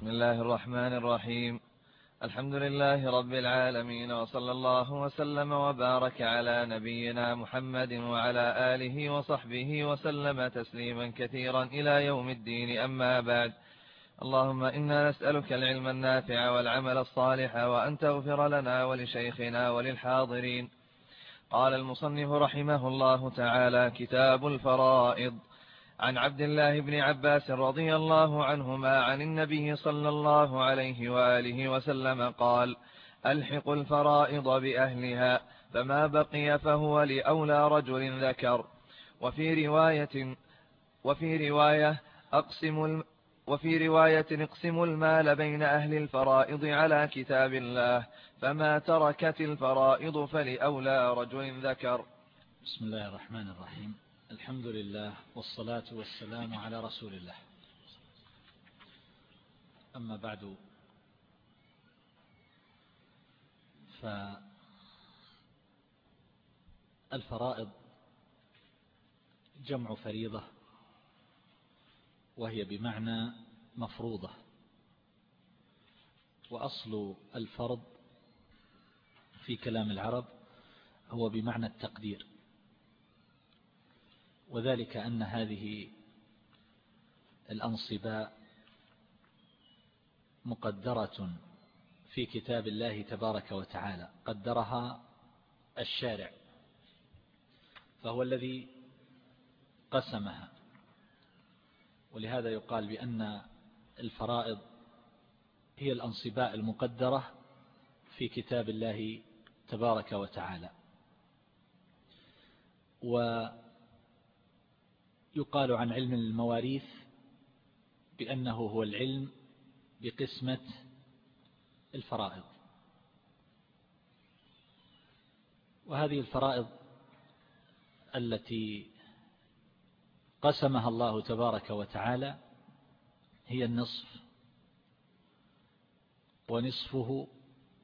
بسم الله الرحمن الرحيم. الحمد لله رب العالمين وصلى الله وسلم وبارك على نبينا محمد وعلى آله وصحبه وسلم تسليما كثيرا إلى يوم الدين أما بعد. اللهم إنا نسألك العلم النافع والعمل الصالح وأن تغفر لنا ولشيخنا وللحاضرين. قال المصنف رحمه الله تعالى كتاب الفرائض. عن عبد الله بن عباس رضي الله عنهما عن النبي صلى الله عليه وآله وسلم قال ألحق الفرائض بأهلها فما بقي فهو لأولى رجل ذكر. وفي رواية وفي رواية أقسم وفي رواية اقسم المال بين أهل الفرائض على كتاب الله فما تركت الفرائض فلأولى رجل ذكر. بسم الله الرحمن الرحيم. الحمد لله والصلاة والسلام على رسول الله. أما بعد فالفرائض جمع فريضة وهي بمعنى مفروضة. وأصل الفرض في كلام العرب هو بمعنى التقدير. وذلك أن هذه الأنصباء مقدرة في كتاب الله تبارك وتعالى قدرها الشارع فهو الذي قسمها. ولهذا يقال بأن الفرائض هي الأنصباء المقدرة في كتاب الله تبارك وتعالى. ويقال عن علم المواريث بأنه هو العلم بقسمة الفرائض. وهذه الفرائض التي قسمها الله تبارك وتعالى هي النصف ونصفه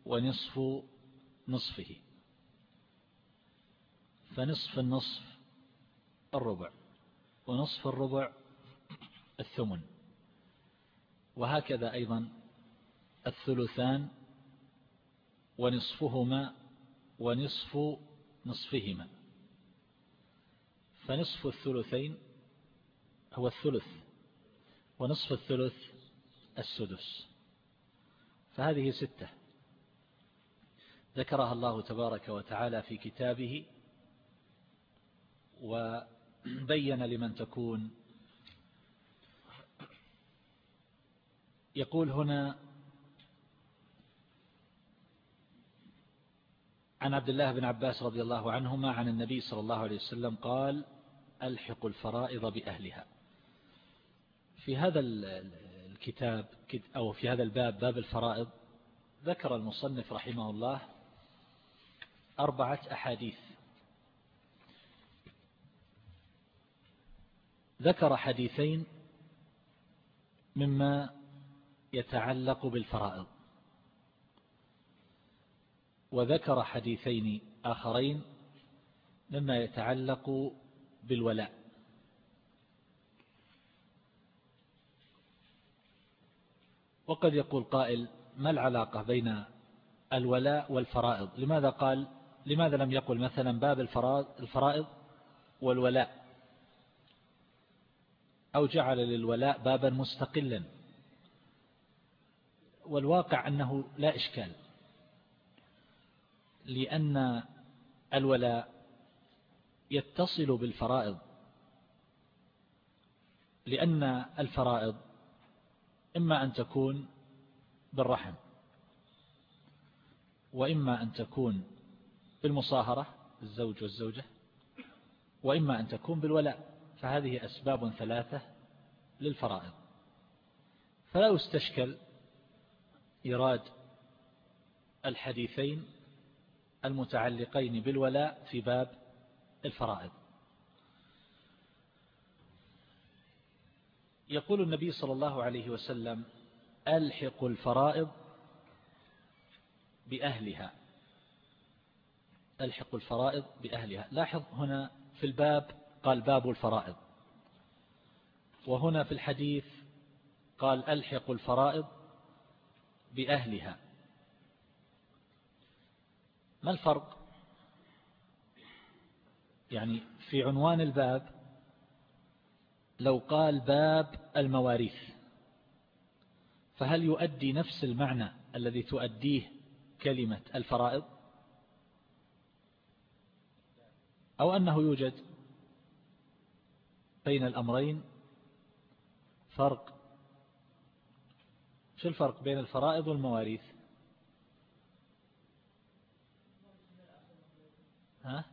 ونصف نصفه. فنصف النصف الربع. ونصف الربع الثمن. وهكذا أيضا الثلثان ونصفهما ونصف نصفهما. فنصف الثلثين هو الثلث ونصف الثلث السدس. فهذه ستة. ذكرها الله تبارك وتعالى في كتابه وبين لمن تكون. يقول هنا عن عبد الله بن عباس رضي الله عنهما عن النبي صلى الله عليه وسلم قال ألحق الفرائض بأهلها. في هذا الكتاب أو في هذا الباب باب الفرائض ذكر المصنف رحمه الله أربعة أحاديث. ذكر حديثين مما يتعلق بالفرائض. وذكر حديثين آخرين مما يتعلق بالولاء. وقد يقول قائل ما العلاقة بين الولاء والفرائض؟ لماذا قال؟ لماذا لم يقل مثلا باب الفرائض والولاء؟ أو جعل للولاء بابا مستقلا. والواقع أنه لا إشكال لأن الولاء يتصل بالفرائض لأن الفرائض إما أن تكون بالرحم وإما أن تكون بالمصاهرة الزوج والزوجة وإما أن تكون بالولاء. فهذه أسباب ثلاثة للفرائض. فلا يستشكل إيراد الحديثين المتعلقين بالولاء في باب الفرائض. يقول النبي صلى الله عليه وسلم ألحق الفرائض بأهلها. ألحق الفرائض بأهلها. لاحظ هنا في الباب قال باب الفرائض. وهنا في الحديث قال ألحق الفرائض بأهلها. ما الفرق؟ يعني في عنوان الباب لو قال باب المواريث فهل يؤدي نفس المعنى الذي تؤديه كلمة الفرائض؟ أو أنه يوجد؟ بين الأمرين فرق. شو الفرق بين الفرائض والمواريث؟ ها؟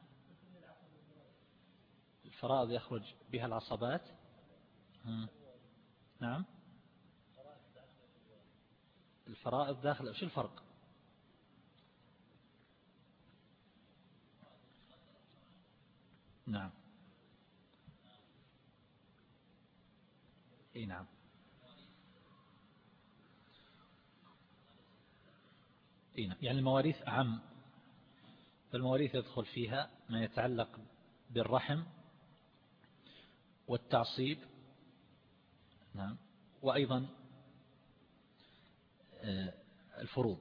الفرائض يخرج بها العصبات؟ نعم. الفرائض داخل شو الفرق؟ نعم. إي نعم. إي نعم. يعني المواريث أعم. فالمواريث يدخل فيها ما يتعلق بالرحم والتعصيب. نعم. وأيضا آه، الفروض.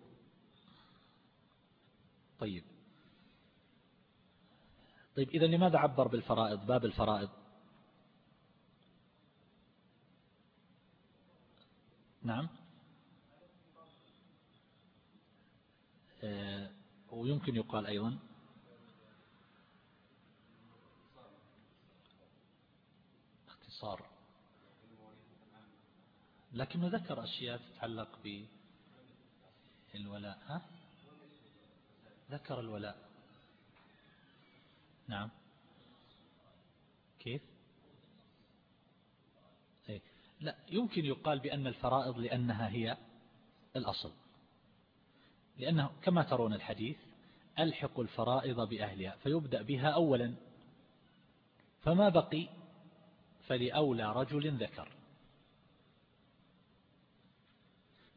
طيب. طيب إذا لماذا عبر بالفرائض باب الفرائض؟ نعم. آه، ويمكن يقال أيضا. اختصار. لكنه ذكر أشياء تتعلق بالولاء ها؟ ذكر الولاء. نعم. كيف؟ لا يمكن يقال بأن الفرائض لأنها هي الأصل. لأنه كما ترون الحديث ألحق الفرائض بأهلها فيبدأ بها أولا. فما بقي؟ فلأولى رجل ذكر.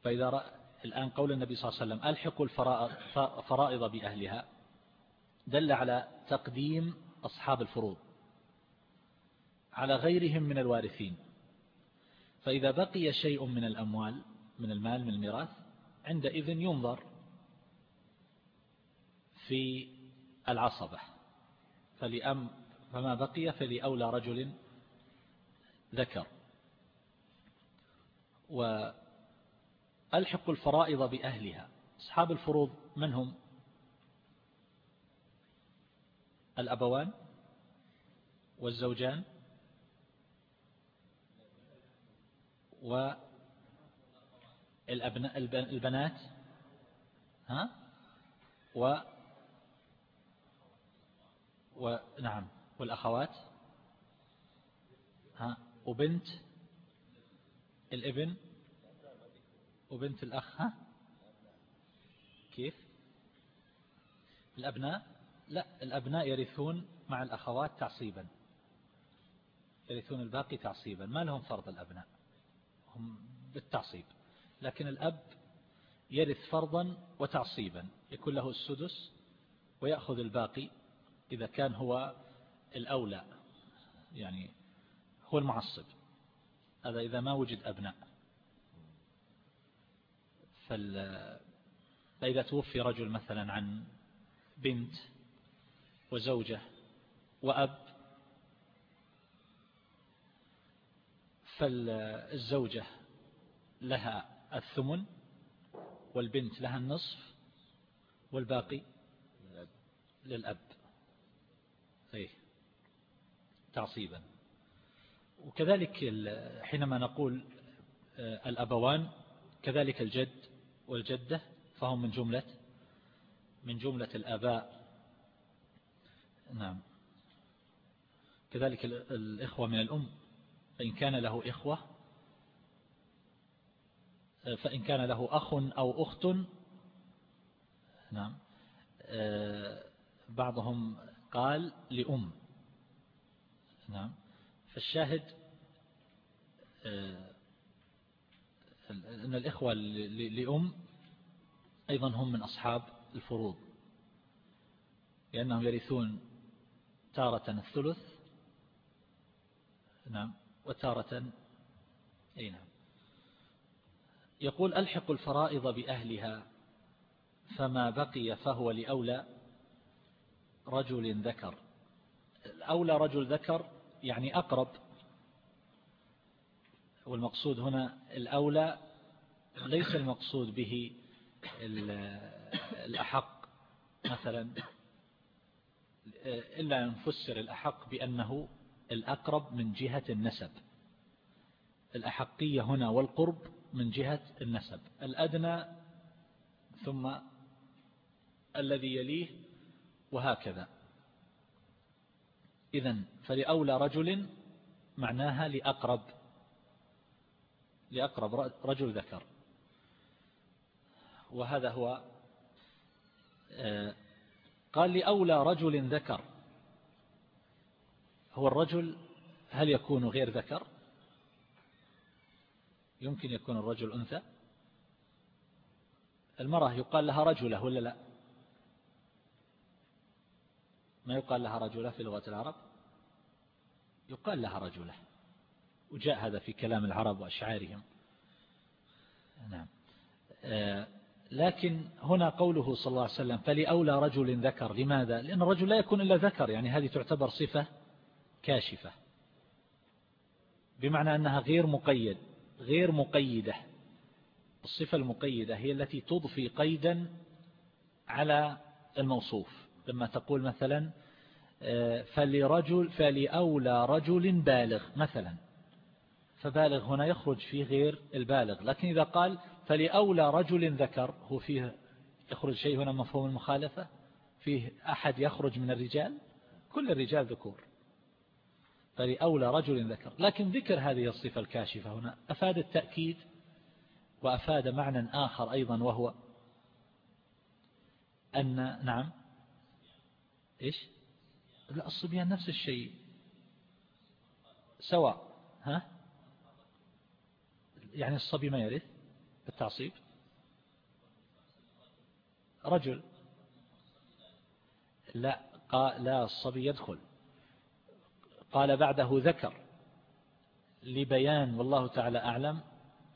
فإذا رأى الآن قول النبي صلى الله عليه وسلم ألحقوا الفرائض بأهلها دل على تقديم أصحاب الفروض على غيرهم من الوارثين. فإذا بقي شيء من الأموال من المال من الميراث عندئذ ينظر في العصبة. فلأم فما بقي فلأولى رجل ذكر. وألحق الفرائض بأهلها. أصحاب الفروض من هم؟ الأبوان والزوجان والأبناء البنات ها؟ و ونعم والأخوات ها؟ وبنت الابن وبنت الأخ ها؟ كيف؟ الأبناء؟ لا الأبناء يرثون مع الأخوات تعصيبا يرثون الباقي تعصيبا ما لهم فرض الأبناء؟ هم بالتعصيب. لكن الأب يرث فرضا وتعصيبا يكون له السدس ويأخذ الباقي إذا كان هو الأولى يعني هو المعصب. هذا إذا ما وجد أبناء. فإذا توفي رجل مثلا عن بنت وزوجة وأب فالزوجة لها الثمن والبنت لها النصف والباقي للأب. أيه تعصيبا. وكذلك حينما نقول آه، الأبوان كذلك الجد والجدة فهم من جملة من جملة الآباء. نعم. كذلك الإخوة من الأم فإن كان له إخوة فإن كان له أخ أو أخت نعم بعضهم قال لأم نعم فالشاهد أن الإخوة لأم أيضا هم من أصحاب الفروض لأنهم يرثون تارة الثلث نعم وتارة أي نعم. يقول ألحق الفرائض بأهلها فما بقي فهو لأولى رجل ذكر. أولى رجل ذكر يعني أقرب. والمقصود هنا الأولى ليس المقصود به الأحق. مثلا إلا أن نفسر الأحق بأنه الأقرب من جهة النسب. الأحقية هنا والقرب من جهة النسب الأدنى ثم الذي يليه وهكذا. إذا فلأولى رجل معناها لأقرب لأقرب رجل ذكر. وهذا هو آه، قال لأولى رجل ذكر. هو الرجل هل يكون غير ذكر؟ يمكن يكون الرجل أنثى؟ المرأة يقال لها رجلة ولا لا؟ ما يقال لها رجلة في لغة العرب؟ يقال لها رجلة. وجاء هذا في كلام العرب وأشعارهم. نعم. آه، لكن هنا قوله صلى الله عليه وسلم فلأولى رجل ذكر. لماذا؟ لأن الرجل لا يكون إلا ذكر يعني هذه تعتبر صفة كاشفة. بمعنى أنها غير مقيد. غير مقيدة. الصفة المقيدة هي التي تضفي قيدا على الموصوف. لما تقول مثلا آه، فلرجل فلأولى رجل بالغ مثلا. فبالغ هنا يخرج فيه غير البالغ. لكن إذا قال فلأولى رجل ذكر هو فيه يخرج شيء هنا مفهوم المخالفة؟ فيه أحد يخرج من الرجال؟ كل الرجال ذكور. فلأولى رجل ذكر. لكن ذكر هذه الصفة الكاشفة هنا. أفاد التأكيد وأفاد معنى آخر أيضا وهو أن نعم. إيش؟ لا الصبيان نفس الشيء. سواء ها؟ يعني الصبي ما يرث بالتعصيب؟ رجل. لا قال لا الصبي يدخل. قال بعده ذكر لبيان والله تعالى أعلم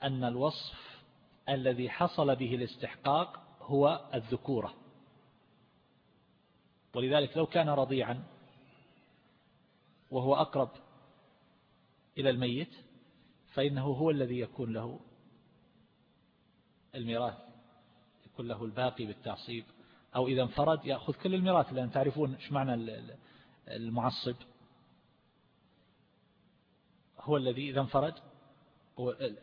أن الوصف الذي حصل به الاستحقاق هو الذكورة. ولذلك لو كان رضيعا وهو أقرب إلى الميت فإنه هو الذي يكون له الميراث يكون له الباقي بالتعصيب أو إذا انفرد يأخذ كل الميراث لأن تعرفون إيش معنى المعصب. هو الذي إذا انفرد؟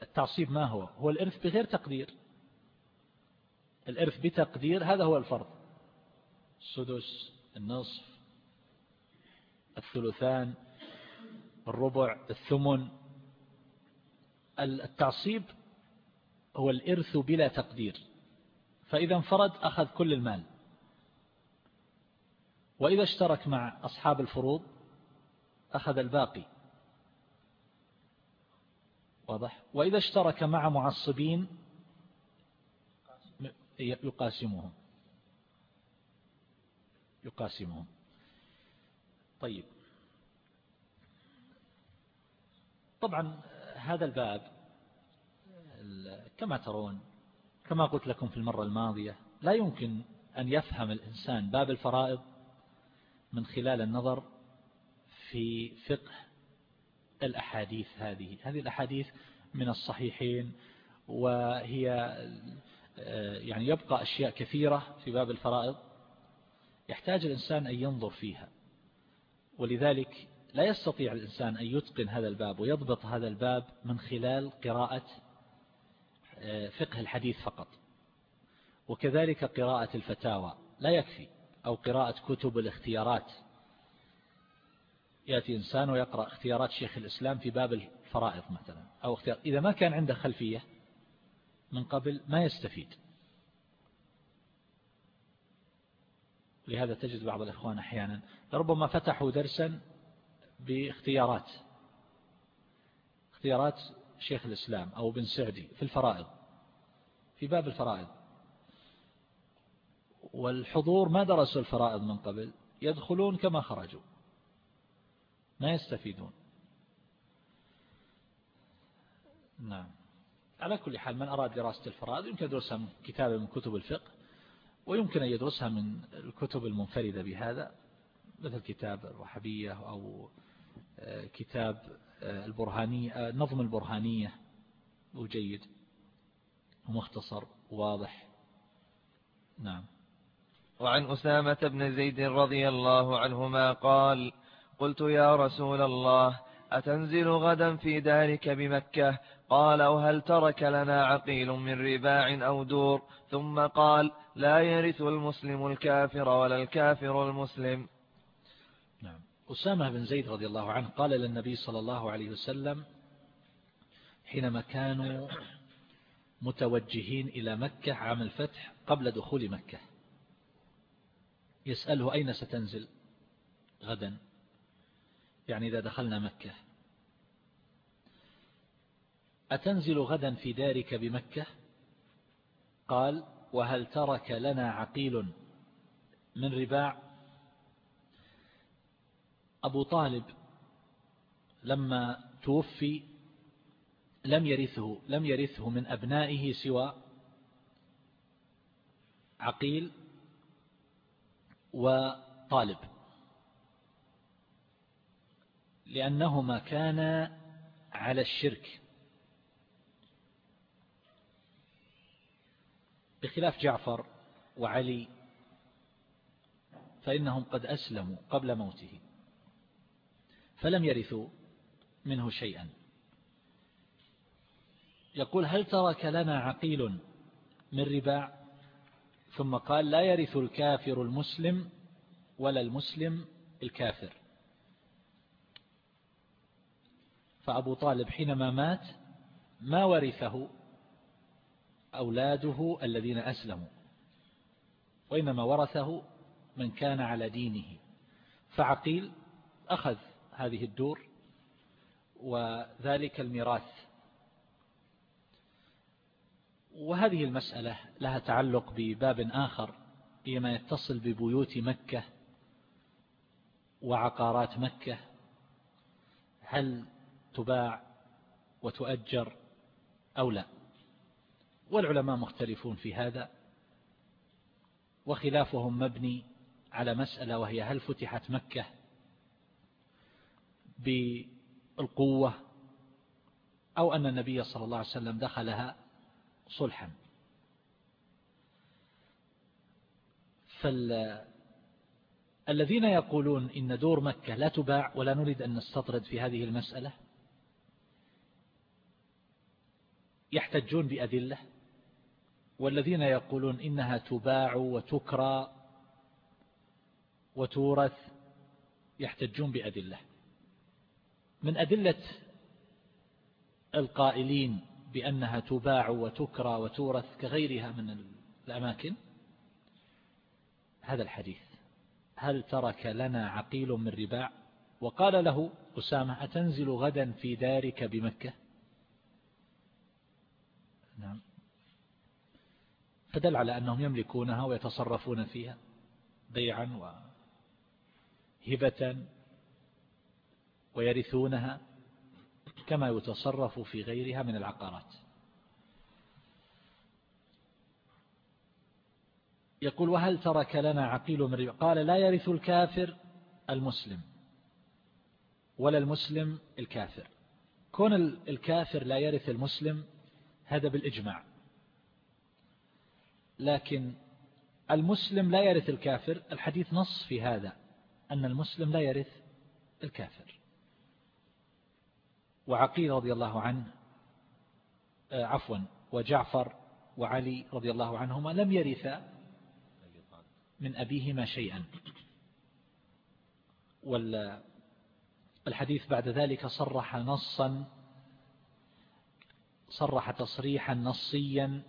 التعصيب ما هو؟ هو الإرث بغير تقدير. الإرث بتقدير هذا هو الفرض. السدس النصف الثلثان الربع الثمن. التعصيب هو الإرث بلا تقدير. فإذا انفرد أخذ كل المال. وإذا اشترك مع أصحاب الفروض أخذ الباقي. واضح؟ وإذا اشترك مع معصبين يقاسمهم. يقاسمهم. طيب. طبعا هذا الباب كما ترون كما قلت لكم في المرة الماضية لا يمكن أن يفهم الإنسان باب الفرائض من خلال النظر في فقه الأحاديث هذه. هذه الأحاديث من الصحيحين وهي يعني يبقى أشياء كثيرة في باب الفرائض. يحتاج الإنسان أن ينظر فيها. ولذلك لا يستطيع الإنسان أن يتقن هذا الباب ويضبط هذا الباب من خلال قراءة آه، فقه الحديث فقط. وكذلك قراءة الفتاوى لا يكفي أو قراءة كتب الاختيارات. يأتي إنسان ويقرأ اختيارات شيخ الإسلام في باب الفرائض مثلا أو اختيار إذا ما كان عنده خلفية من قبل ما يستفيد. لهذا تجد بعض الإخوان أحيانا ربما فتحوا درسا باختيارات اختيارات شيخ الإسلام أو بن سعدي في الفرائض في باب الفرائض. والحضور ما درسوا الفرائض من قبل يدخلون كما خرجوا. ما يستفيدون. نعم. على كل حال من أراد دراسة الفرائض يمكن يدرسها من كتاب من كتب الفقه ويمكن أن يدرسها من الكتب المنفردة بهذا مثل كتاب الرحبية أو آه، كتاب آه، البرهانية آه، نظم البرهانية. وجيد ومختصر واضح. نعم. وعن أسامة بن زيد رضي الله عنهما قال قلت يا رسول الله أتنزل غدا في دارك بمكة؟ قال وهل ترك لنا عقيل من رباع أو دور؟ ثم قال لا يرث المسلم الكافر ولا الكافر المسلم. نعم. أسامة بن زيد رضي الله عنه قال للنبي صلى الله عليه وسلم حينما كانوا متوجهين إلى مكة عام الفتح قبل دخول مكة يسأله أين ستنزل غدا؟ يعني إذا دخلنا مكة. أتنزل غدا في دارك بمكة؟ قال وهل ترك لنا عقيل من رباع؟ أبو طالب لما توفي لم يرثه لم يرثه من أبنائه سوى عقيل وطالب. لأنهما كانا على الشرك. بخلاف جعفر وعلي فإنهم قد أسلموا قبل موته فلم يرثوا منه شيئا. يقول هل ترك لنا عقيل من رباع؟ ثم قال لا يرث الكافر المسلم ولا المسلم الكافر. فأبو طالب حينما مات ما ورثه؟ أولاده الذين أسلموا. وإنما ورثه من كان على دينه. فعقيل أخذ هذه الدور وذلك الميراث. وهذه المسألة لها تعلق بباب آخر فيما يتصل ببيوت مكة وعقارات مكة. هل تباع وتؤجر أو لا؟ والعلماء مختلفون في هذا وخلافهم مبني على مسألة وهي هل فتحت مكة بالقوة أو أن النبي صلى الله عليه وسلم دخلها صلحا. فالذين يقولون إن دور مكة لا تباع ولا نريد أن نستطرد في هذه المسألة يحتجون بأدلة والذين يقولون إنها تباع وتكرى وتورث يحتجون بأدلة من أدلة القائلين بأنها تباع وتكرى وتورث كغيرها من الأماكن؟ هذا الحديث. هل ترك لنا عقيل من رباع؟ وقال له أسامة أتنزل غدا في دارك بمكة؟ نعم. فدل على أنهم يملكونها ويتصرفون فيها بيعا وهبة ويرثونها كما يتصرف في غيرها من العقارات. يقول وهل ترك لنا عقيل من ربا قال لا يرث الكافر المسلم ولا المسلم الكافر. كون الكافر لا يرث المسلم هذا بالإجماع. لكن المسلم لا يرث الكافر الحديث نص في هذا أن المسلم لا يرث الكافر. وعقيل رضي الله عنه آه، عفوا وجعفر وعلي رضي الله عنهما لم يرثا من أبيهما شيئا. والحديث بعد ذلك صرح نصا صرح تصريحا نصيا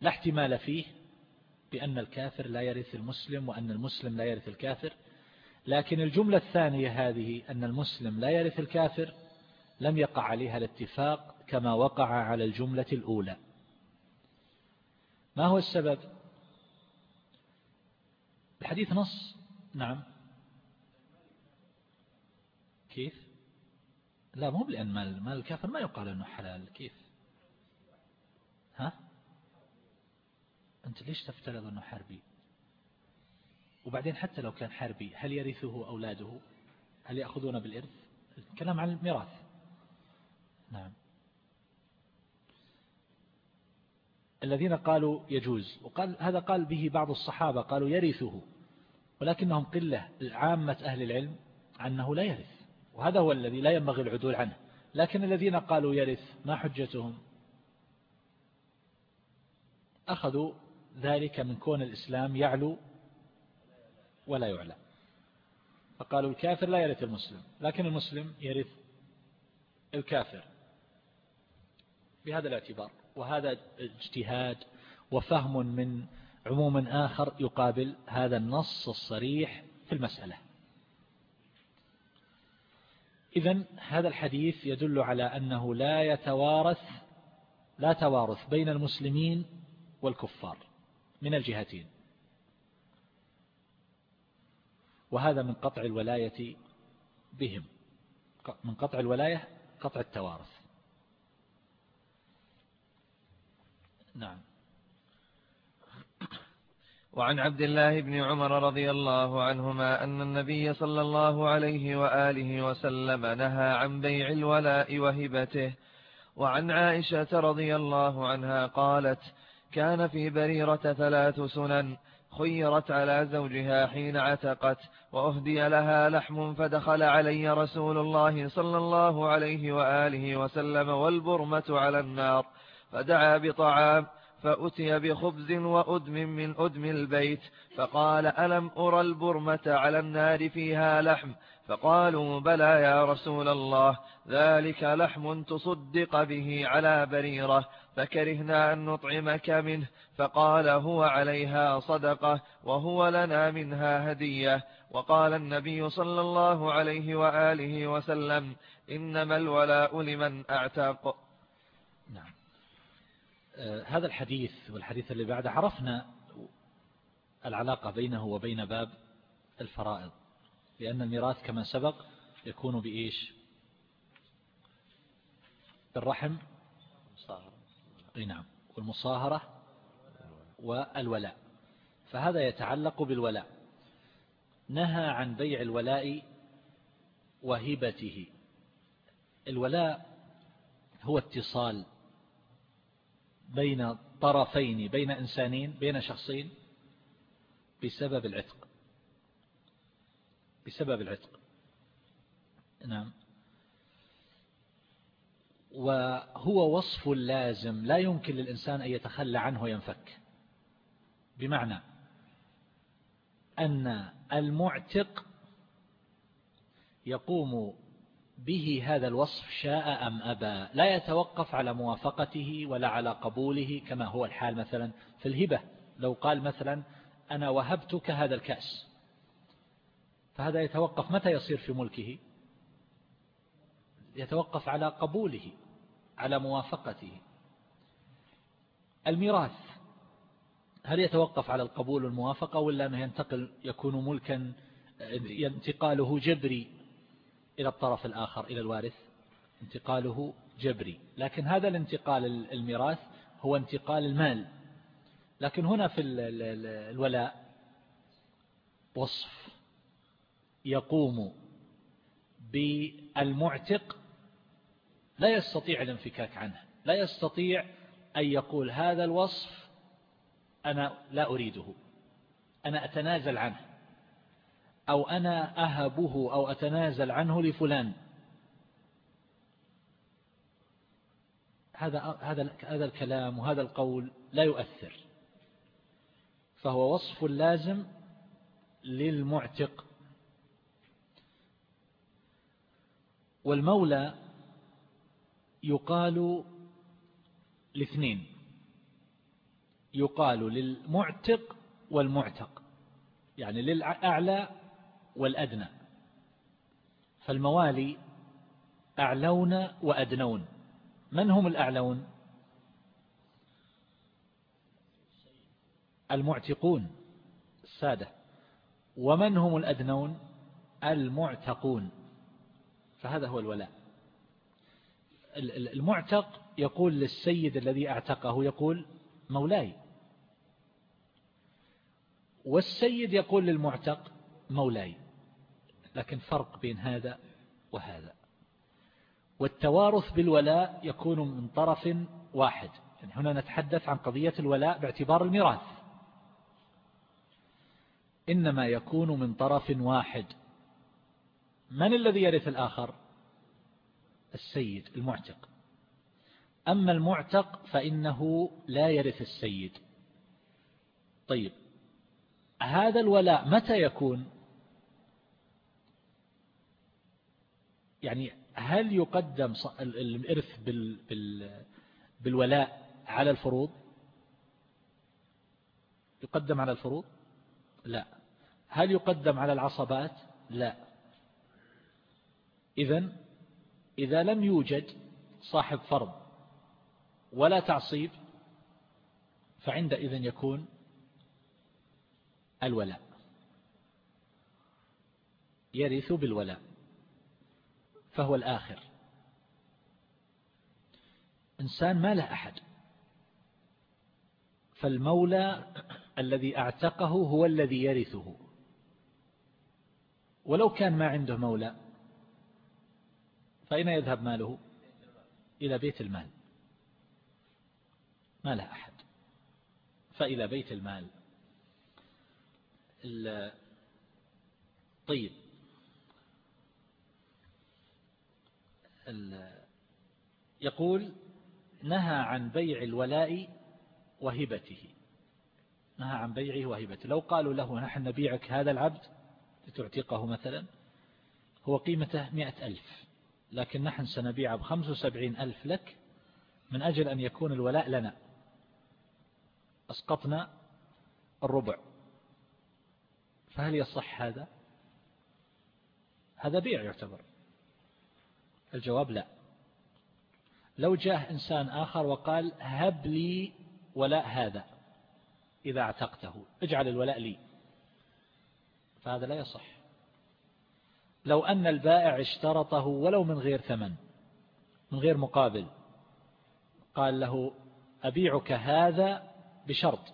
لا احتمال فيه بأن الكافر لا يرث المسلم وأن المسلم لا يرث الكافر لكن الجملة الثانية هذه أن المسلم لا يرث الكافر لم يقع عليها الاتفاق كما وقع على الجملة الأولى. ما هو السبب؟ الحديث نص نعم. كيف؟ لا مو لأن مال, مال الكافر ما يقال أنه حلال. كيف؟ ها؟ أنت ليش تفترض أنه حربي؟ وبعدين حتى لو كان حربي هل يرثه أولاده؟ هل يأخذون بالإرث؟ الكلام عن الميراث. نعم. الذين قالوا يجوز وقال هذا قال به بعض الصحابة قالوا يرثه ولكنهم قلة عامة أهل العلم عنه لا يرث. وهذا هو الذي لا ينبغي العدول عنه. لكن الذين قالوا يرث ما حجتهم؟ أخذوا ذلك من كون الإسلام يعلو ولا يعلى. فقالوا الكافر لا يرث المسلم لكن المسلم يرث الكافر. بهذا الاعتبار وهذا اجتهاد وفهم من عموم آخر يقابل هذا النص الصريح في المسألة. إذا هذا الحديث يدل على أنه لا يتوارث لا توارث بين المسلمين والكفار من الجهتين. وهذا من قطع الولاية بهم من قطع الولاية قطع التوارث. نعم. وعن عبد الله بن عمر رضي الله عنهما أن النبي صلى الله عليه وآله وسلم نهى عن بيع الولاء وهبته. وعن عائشة رضي الله عنها قالت كان في بريرة ثلاث سنن خيرت على زوجها حين عتقت وأهدي لها لحم فدخل علي رسول الله صلى الله عليه وآله وسلم والبرمة على النار فدعا بطعام فأتي بخبز وأدم من أدم البيت فقال ألم أرى البرمة على النار فيها لحم؟ فقالوا بلى يا رسول الله ذلك لحم تصدق به على بريرة فكرهنا أن نطعمك منه فقال هو عليها صدقة وهو لنا منها هدية. وقال النبي صلى الله عليه وآله وسلم إنما الولاء لمن أعتق. نعم. هذا الحديث والحديث اللي بعده عرفنا العلاقة بينه وبين باب الفرائض لأن الميراث كما سبق يكون بإيش؟ بالرحم أي نعم والمصاهرة والولاء. فهذا يتعلق بالولاء. نهى عن بيع الولاء وهبته. الولاء هو اتصال بين طرفين بين إنسانين بين شخصين بسبب العتق. بسبب العتق. نعم. وهو وصف لازم لا يمكن للإنسان أن يتخلى عنه وينفك. بمعنى أن المعتق يقوم به هذا الوصف شاء أم أبى. لا يتوقف على موافقته ولا على قبوله كما هو الحال مثلا في الهبة. لو قال مثلا أنا وهبتك هذا الكأس. فهذا يتوقف متى يصير في ملكه؟ يتوقف على قبوله على موافقته. الميراث هل يتوقف على القبول والموافقة ولا أنه ينتقل يكون ملكا انتقاله جبري؟ إلى الطرف الآخر إلى الوارث انتقاله جبري. لكن هذا الانتقال الميراث هو انتقال المال. لكن هنا في الولاء وصف يقوم بالمعتق لا يستطيع الانفكاك عنه. لا يستطيع أن يقول هذا الوصف أنا لا أريده أنا أتنازل عنه. أو أنا أهبه أو أتنازل عنه لفلان. هذا هذا هذا الكلام وهذا القول لا يؤثر. فهو وصف لازم للمعتق. والمولى يقال لاثنين. يقال للمعتق والمعتق. يعني للأعلى والأدنى. فالموالي أعلون وأدنون. من هم الأعلون؟ المعتقون السادة. ومن هم الأدنون؟ المعتقون. فهذا هو الولاء. المعتق يقول للسيد الذي أعتقه يقول مولاي. والسيد يقول للمعتق مولاي. لكن فرق بين هذا وهذا. والتوارث بالولاء يكون من طرف واحد. يعني هنا نتحدث عن قضية الولاء باعتبار الميراث. إنما يكون من طرف واحد. من الذي يرث الآخر؟ السيد المعتق. أما المعتق فإنه لا يرث السيد. طيب هذا الولاء متى يكون؟ يعني هل يقدم الإرث بالولاء على الفروض؟ يقدم على الفروض؟ لا. هل يقدم على العصبات؟ لا. إذا إذا لم يوجد صاحب فرض ولا تعصيب فعندئذ يكون الولاء. يرث بالولاء. فهو الآخر. إنسان ما له أحد. فالمولى الذي أعتقه هو الذي يرثه. ولو كان ما عنده مولى فأين يذهب ماله؟ إلى بيت المال. ما له أحد. فإلى بيت المال. طيب يقول نهى عن بيع الولاء وهبته. نهى عن بيعه وهبته. لو قالوا له نحن نبيعك هذا العبد لتعتقه مثلا؟ هو قيمته مئة ألف. لكن نحن سنبيعه بخمس وسبعين ألف لك من أجل أن يكون الولاء لنا. أسقطنا الربع. فهل يصح هذا؟ هذا بيع يعتبر. الجواب لا. لو جاء إنسان آخر وقال هب لي ولاء هذا إذا اعتقته اجعل الولاء لي. فهذا لا يصح. لو أن البائع اشترطه ولو من غير ثمن من غير مقابل قال له أبيعك هذا بشرط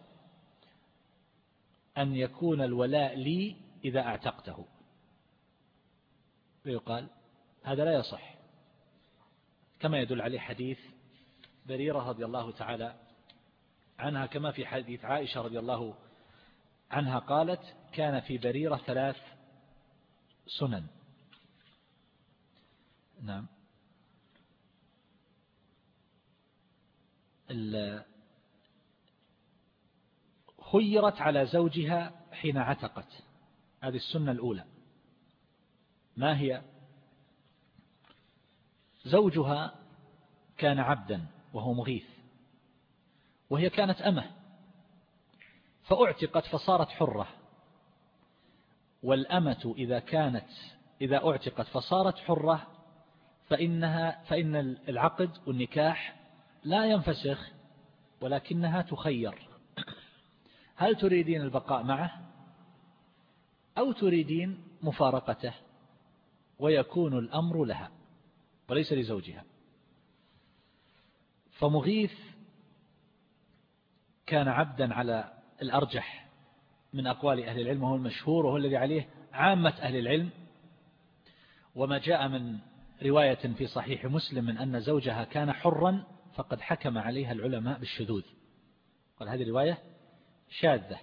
أن يكون الولاء لي إذا اعتقته. ويقال هذا لا يصح. كما يدل عليه حديث بريرة رضي الله تعالى عنها كما في حديث عائشة رضي الله عنها قالت كان في بريرة ثلاث سنن. نعم. خيرت على زوجها حين عتقت. هذه السنة الأولى. ما هي؟ زوجها كان عبدا وهو مغيث وهي كانت أمة فأعتقت فصارت حرة. والأمة إذا كانت إذا أعتقت فصارت حرة فإنها فإن العقد والنكاح لا ينفسخ ولكنها تخير. هل تريدين البقاء معه؟ أو تريدين مفارقته؟ ويكون الأمر لها. وليس لزوجها. فمغيث كان عبدا على الأرجح من أقوال أهل العلم وهو المشهور وهو الذي عليه عامة أهل العلم. وما جاء من رواية في صحيح مسلم من أن زوجها كان حرا فقد حكم عليها العلماء بالشذوذ. قال هذه رواية شاذة.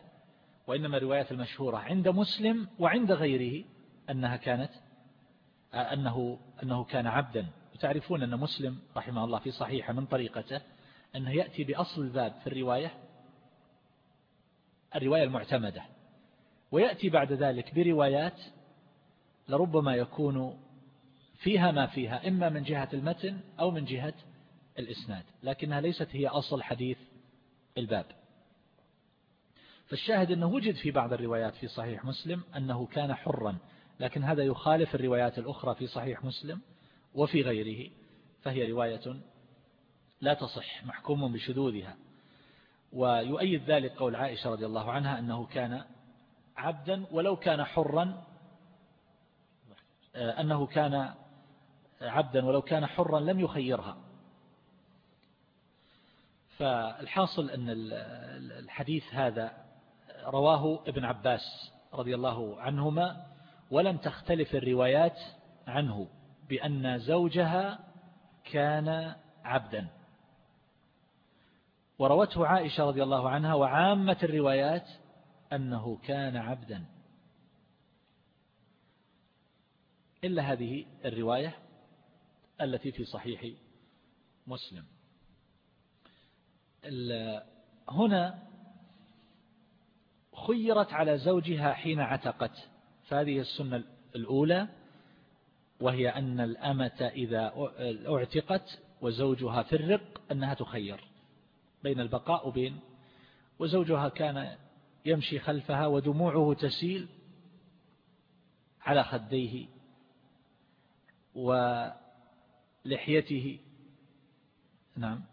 وإنما الروايات المشهورة عند مسلم وعند غيره أنها كانت أنه, أنه كان عبدا. وتعرفون أن مسلم رحمه الله في صحيحة من طريقته أنه يأتي بأصل الباب في الرواية الرواية المعتمدة ويأتي بعد ذلك بروايات لربما يكون فيها ما فيها إما من جهة المتن أو من جهة الإسناد لكنها ليست هي أصل حديث الباب. فالشاهد أنه وجد في بعض الروايات في صحيح مسلم أنه كان حرا. لكن هذا يخالف الروايات الأخرى في صحيح مسلم وفي غيره فهي رواية لا تصح محكوم بشذوذها. ويؤيد ذلك قول عائشة رضي الله عنها أنه كان عبدا ولو كان حرا أنه كان عبدا ولو كان حرا لم يخيرها. فالحاصل أن الحديث هذا رواه ابن عباس رضي الله عنهما ولم تختلف الروايات عنه بأن زوجها كان عبدا. وروته عائشة رضي الله عنها وعامة الروايات أنه كان عبدا. إلا هذه الرواية التي في صحيح مسلم. هنا خيرت على زوجها حين عتقت. فهذه السنة الأولى وهي أن الأمة إذا اعتقت وزوجها في الرق أنها تخير بين البقاء وبين وزوجها كان يمشي خلفها ودموعه تسيل على خديه ولحيته. نعم.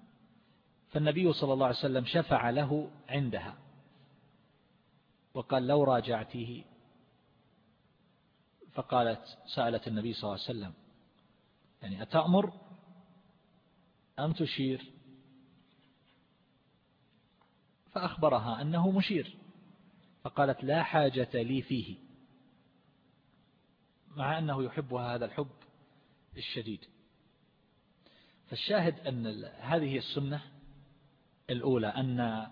فالنبي صلى الله عليه وسلم شفع له عندها وقال لو راجعته فقالت سألت النبي صلى الله عليه وسلم يعني أتأمر أم تشير؟ فأخبرها أنه مشير فقالت لا حاجة لي فيه مع أنه يحبها هذا الحب الشديد. فالشاهد أن هذه السنة الأولى أن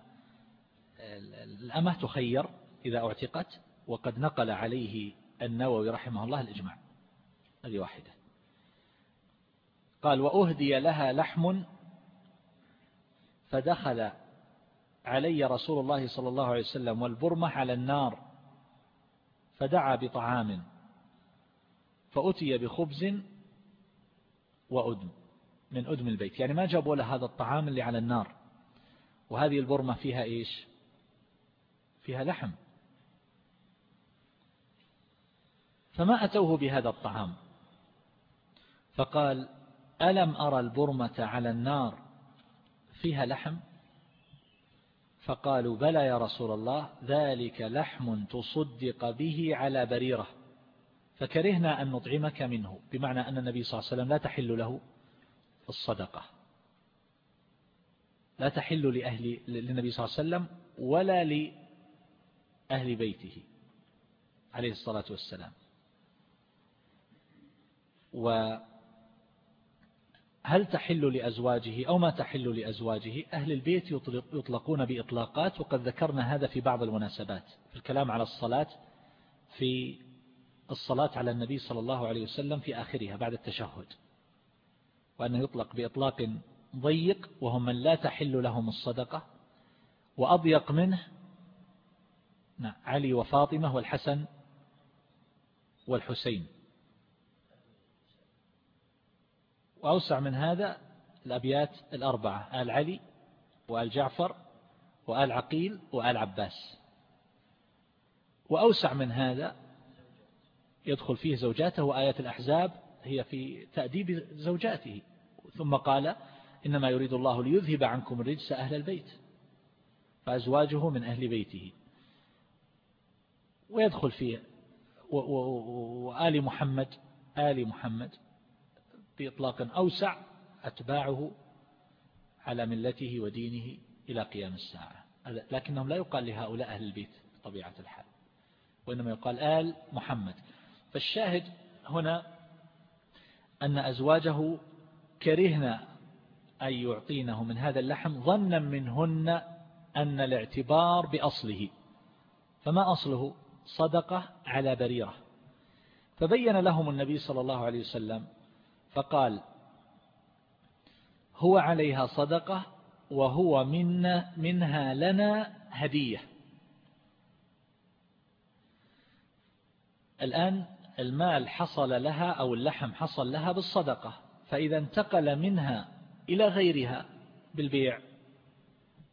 الأمة تخير إذا أعتقت وقد نقل عليه النووي رحمه الله الإجماع. هذه واحدة. قال وأهدي لها لحم فدخل علي رسول الله صلى الله عليه وسلم والبرمة على النار فدعا بطعام فأتي بخبز وأدم من أدم البيت. يعني ما جابوا له هذا الطعام اللي على النار. وهذه البرمة فيها إيش؟ فيها لحم. فما أتوه بهذا الطعام. فقال ألم أرى البرمة على النار فيها لحم؟ فقالوا بلى يا رسول الله ذلك لحم تصدق به على بريرة. فكرهنا أن نطعمك منه بمعنى أن النبي صلى الله عليه وسلم لا تحل له الصدقة. لا تحل لأهل للنبي صلى الله عليه وسلم ولا لأهل بيته عليه الصلاة والسلام. وهل تحل لأزواجه أو ما تحل لأزواجه؟ أهل البيت يطلقون بإطلاقات وقد ذكرنا هذا في بعض المناسبات في الكلام على الصلاة في الصلاة على النبي صلى الله عليه وسلم في آخرها بعد التشهد وأنه يطلق بإطلاق ضيق وهم من لا تحل لهم الصدقة وأضيق منه نعم، علي وفاطمة والحسن والحسين. وأوسع من هذا الأبيات الأربعة آل علي وآل جعفر وآل عقيل وآل عباس. وأوسع من هذا يدخل فيه زوجاته وآيات الأحزاب هي في تأديب زوجاته. ثم قال إنما يريد الله ليذهب عنكم الرجس أهل البيت فأزواجه من أهل بيته. ويدخل فيه وآل محمد آل محمد بإطلاق أوسع أتباعه على ملته ودينه إلى قيام الساعة. لكنهم لا يقال لهؤلاء أهل البيت بطبيعة الحال وإنما يقال آل محمد. فالشاهد هنا أن أزواجه كرهنا أن يعطينه من هذا اللحم ظنا منهن أن الاعتبار بأصله. فما أصله؟ صدقة على بريرة. فبين لهم النبي صلى الله عليه وسلم فقال هو عليها صدقة وهو منا منها لنا هدية. الآن المال حصل لها أو اللحم حصل لها بالصدقة فإذا انتقل منها إلى غيرها بالبيع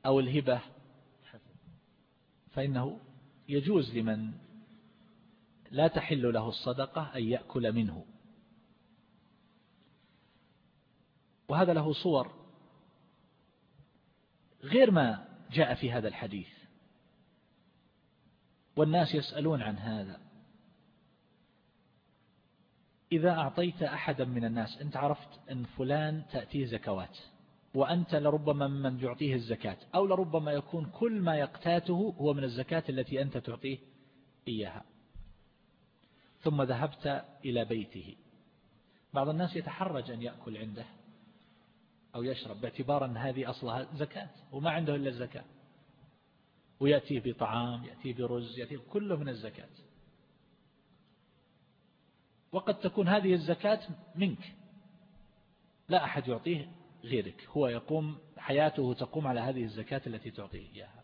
أو الهبة. فإنه يجوز لمن لا تحل له الصدقة أن يأكل منه. وهذا له صور غير ما جاء في هذا الحديث. والناس يسألون عن هذا. إذا أعطيت أحدا من الناس أنت عرفت أن فلان تأتيه زكوات وأنت لربما من يعطيه الزكاة أو لربما يكون كل ما يقتاته هو من الزكاة التي أنت تعطيه إياها. ثم ذهبت إلى بيته. بعض الناس يتحرج أن يأكل عنده. أو يشرب باعتبار أن هذه أصلها زكاة وما عنده إلا الزكاة. ويأتيه بطعام يأتيه برز يأتيه كله من الزكاة. وقد تكون هذه الزكاة منك. لا أحد يعطيه غيرك. هو يقوم حياته تقوم على هذه الزكاة التي تعطيه إياها.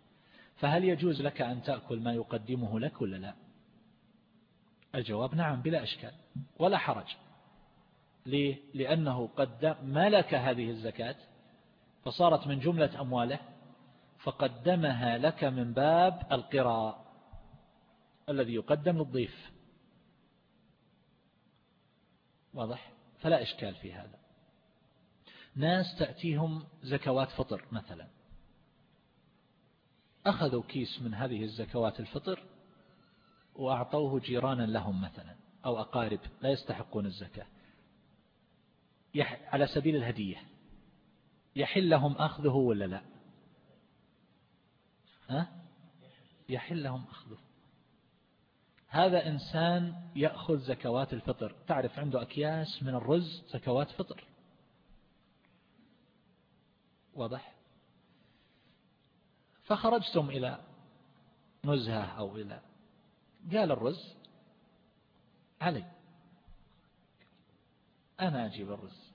فهل يجوز لك أن تأكل ما يقدمه لك ولا لا؟ الجواب نعم بلا أشكال. ولا حرج. ليه؟ لأنه قد ملك هذه الزكاة فصارت من جملة أمواله فقدمها لك من باب القراء الذي يقدم للضيف. واضح؟ فلا إشكال في هذا. ناس تأتيهم زكوات فطر مثلا. أخذوا كيس من هذه الزكوات الفطر وأعطوه جيرانا لهم مثلا أو أقارب لا يستحقون الزكاة. على سبيل الهدية. يحل لهم أخذه ولا لا؟ ها؟ يحل لهم أخذه. هذا إنسان يأخذ زكوات الفطر. تعرف عنده أكياس من الرز زكوات فطر. واضح؟ فخرجتم إلى نزهة أو إلى قال الرز علي. أنا أجيب الرز.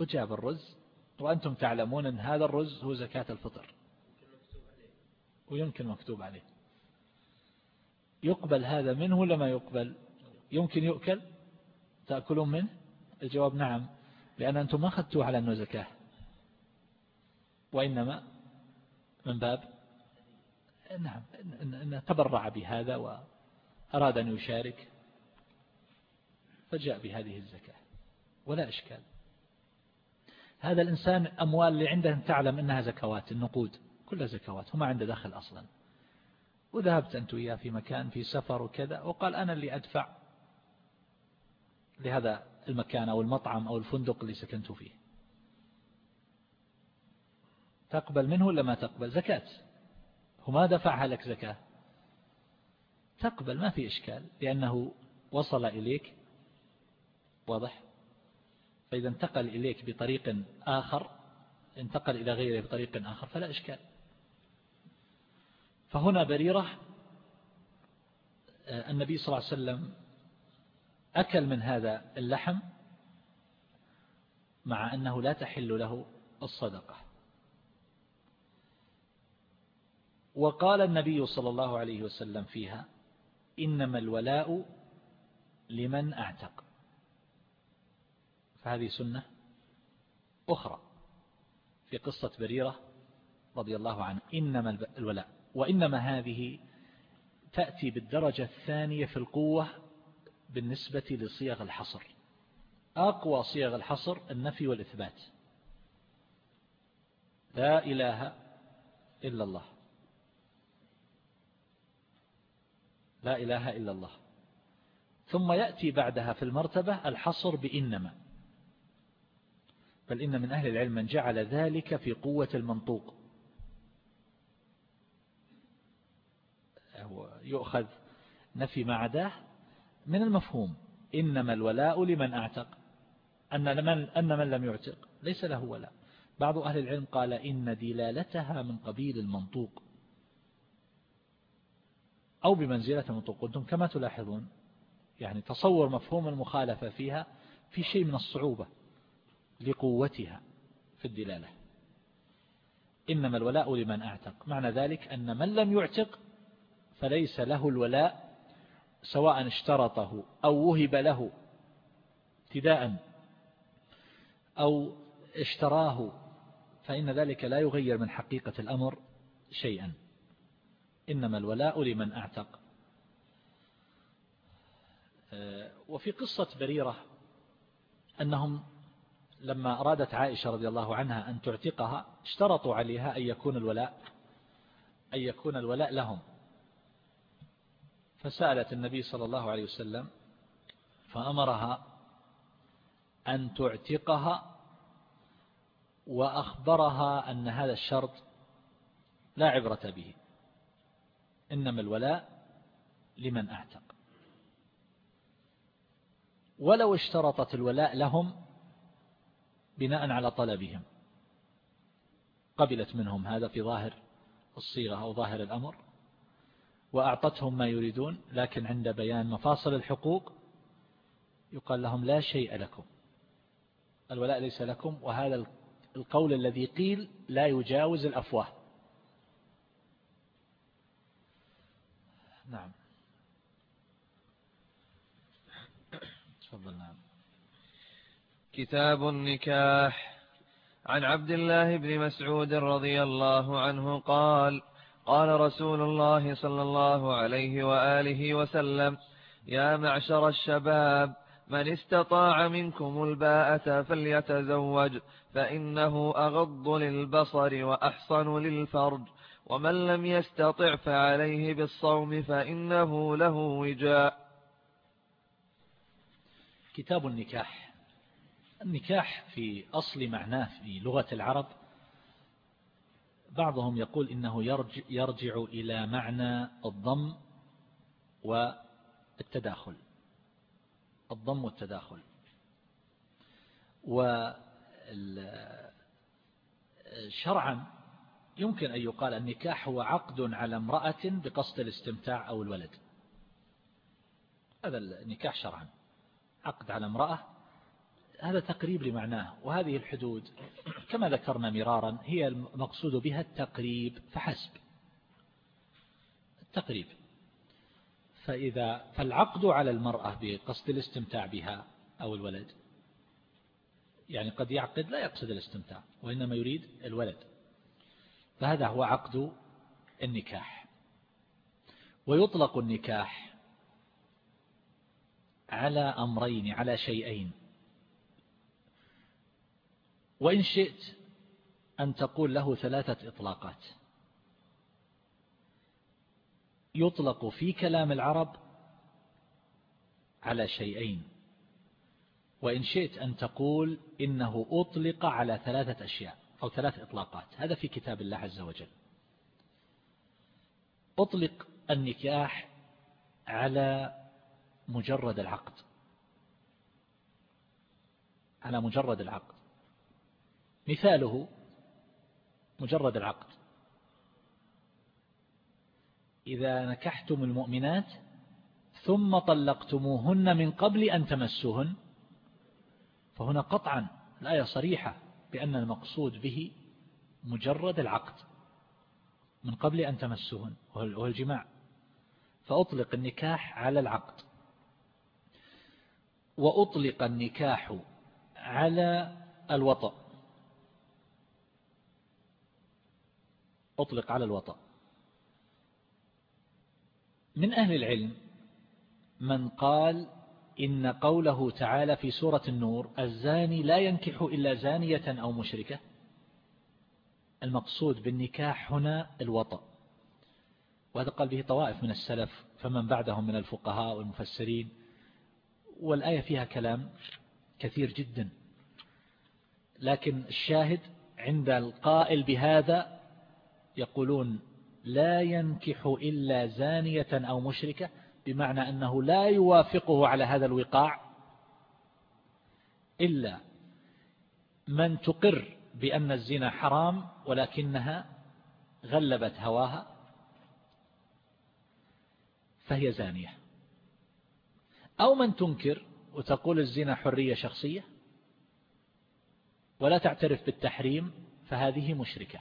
وجاب الرز. وأنتم تعلمون أن هذا الرز هو زكاة الفطر. ويمكن مكتوب عليه. يقبل هذا منه ولا ما يقبل؟ يمكن يؤكل؟ تأكلون منه؟ الجواب نعم لأن أنتم ما أخذتوه على أنه زكاة. وإنما من باب نعم تبرع بهذا وأراد أن يشارك. فجاء بهذه الزكاة. ولا إشكال. هذا الإنسان أموال اللي عنده تعلم أنها زكوات النقود كلها زكوات وما عنده دخل أصلا. وذهبت أنت وياه في مكان في سفر وكذا وقال أنا اللي أدفع لهذا المكان أو المطعم أو الفندق اللي سكنت فيه. تقبل منه ولا ما تقبل؟ زكاة. هو ما دفعها لك زكاة. تقبل ما في إشكال لأنه وصل إليك واضح؟ فإذا انتقل إليك بطريق آخر انتقل إلى غيره بطريق آخر فلا إشكال. فهنا بريرة آه، النبي صلى الله عليه وسلم أكل من هذا اللحم مع أنه لا تحل له الصدقة. وقال النبي صلى الله عليه وسلم فيها إنما الولاء لمن أعتق. فهذه سنة أخرى في قصة بريرة رضي الله عنه. إنما الولاء. وإنما هذه تأتي بالدرجة الثانية في القوة بالنسبة لصيغ الحصر. أقوى صيغ الحصر النفي والإثبات. لا إله إلا الله. لا إله إلا الله. ثم يأتي بعدها في المرتبة الحصر بإنما. بل إن من أهل العلم من جعل ذلك في قوة المنطوق. يؤخذ نفي ما عداه من المفهوم. إنما الولاء لمن أعتق. أن من, أن من لم يعتق. ليس له ولاء. بعض أهل العلم قال إن دلالتها من قبيل المنطوق. أو بمنزلة المنطوق. قلتم كما تلاحظون. يعني تصور مفهوم المخالفة فيها في شيء من الصعوبة. لقوتها في الدلالة. إنما الولاء لمن أعتق. معنى ذلك أن من لم يعتق فليس له الولاء سواء اشترطه أو وهب له ابتداء أو اشتراه فإن ذلك لا يغير من حقيقة الأمر شيئا. إنما الولاء لمن أعتق. آه، وفي قصة بريرة أنهم لما أرادت عائشة رضي الله عنها أن تعتقها اشترطوا عليها أن يكون الولاء أن يكون الولاء لهم. فسألت النبي صلى الله عليه وسلم فأمرها أن تعتقها وأخبرها أن هذا الشرط لا عبرة به. إنما الولاء لمن أعتق. ولو اشترطت الولاء لهم بناء على طلبهم. قبلت منهم هذا في ظاهر الصيغة أو ظاهر الأمر وأعطتهم ما يريدون لكن عند بيان مفاصل الحقوق يقال لهم لا شيء لكم. الولاء ليس لكم وهذا القول الذي قيل لا يجاوز الأفواه. نعم. تفضل نعم. كتاب النكاح. عن عبد الله بن مسعود رضي الله عنه قال قال رسول الله صلى الله عليه وآله وسلم يا معشر الشباب من استطاع منكم الباءة فليتزوج فإنه أغض للبصر وأحصن للفرج ومن لم يستطع فعليه بالصوم فإنه له وجاء. كتاب النكاح. النكاح في أصل معناه في لغة العرب بعضهم يقول إنه يرجع, يرجع إلى معنى الضم والتداخل. الضم والتداخل. وشرعا يمكن أن يقال النكاح هو عقد على امرأة بقصد الاستمتاع أو الولد. هذا النكاح شرعا. عقد على امرأة هذا تقريب لمعناه وهذه الحدود كما ذكرنا مرارا هي المقصود بها التقريب فحسب. التقريب. فإذا فالعقد على المرأة بقصد الاستمتاع بها أو الولد يعني قد يعقد لا يقصد الاستمتاع وإنما يريد الولد. فهذا هو عقد النكاح. ويطلق النكاح على أمرين على شيئين. وإن شئت أن تقول له ثلاثة إطلاقات. يطلق في كلام العرب على شيئين. وإن شئت أن تقول إنه أطلق على ثلاثة أشياء أو ثلاث إطلاقات. هذا في كتاب الله عز وجل. أطلق النكاح على مجرد العقد. على مجرد العقد. مثاله مجرد العقد. إذا نكحتم المؤمنات ثم طلقتموهن من قبل أن تمسوهن فهنا قطعا الآية صريحة بأن المقصود به مجرد العقد من قبل أن تمسوهن وهو الجماع. فأطلق النكاح على العقد. وأطلق النكاح على الوطأ. أطلق على الوطأ. من أهل العلم من قال إن قوله تعالى في سورة النور الزاني لا ينكح إلا زانية أو مشركة. المقصود بالنكاح هنا الوطأ. وهذا قال به طوائف من السلف فمن بعدهم من الفقهاء والمفسرين. والآية فيها كلام كثير جدا. لكن الشاهد عند القائل بهذا يقولون لا ينكح إلا زانية أو مشركة بمعنى أنه لا يوافقه على هذا الوقاع إلا من تقر بأن الزنا حرام ولكنها غلبت هواها فهي زانية. أو من تنكر وتقول الزنا حرية شخصية ولا تعترف بالتحريم فهذه مشركة.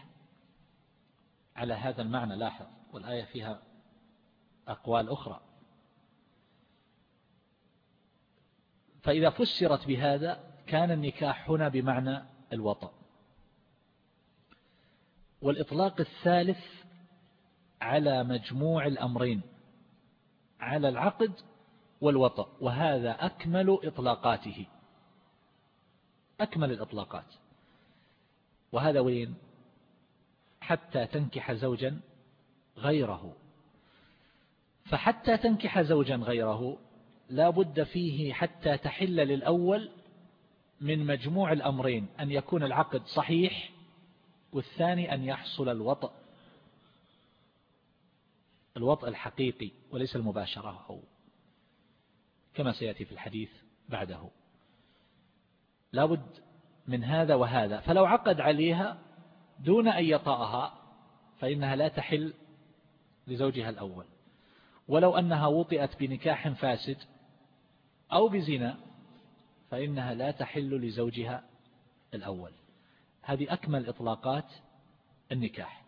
على هذا المعنى. لاحظ والآية فيها أقوال أخرى. فإذا فسرت بهذا كان النكاح هنا بمعنى الوطأ والإطلاق الثالث على مجموع الأمرين على العقد والوطأ وهذا أكمل إطلاقاته. أكمل الإطلاقات. وهذا وين؟ حتى تنكح زوجا غيره. فحتى تنكح زوجا غيره لا بد فيه حتى تحل للأول من مجموع الأمرين أن يكون العقد صحيح والثاني أن يحصل الوطأ الوطأ الحقيقي وليس المباشرة أو كما سيأتي في الحديث بعده. لابد من هذا وهذا. فلو عقد عليها دون أن يطأها فإنها لا تحل لزوجها الأول. ولو أنها وطئت بنكاح فاسد أو بزنا فإنها لا تحل لزوجها الأول. هذه أكمل إطلاقات النكاح.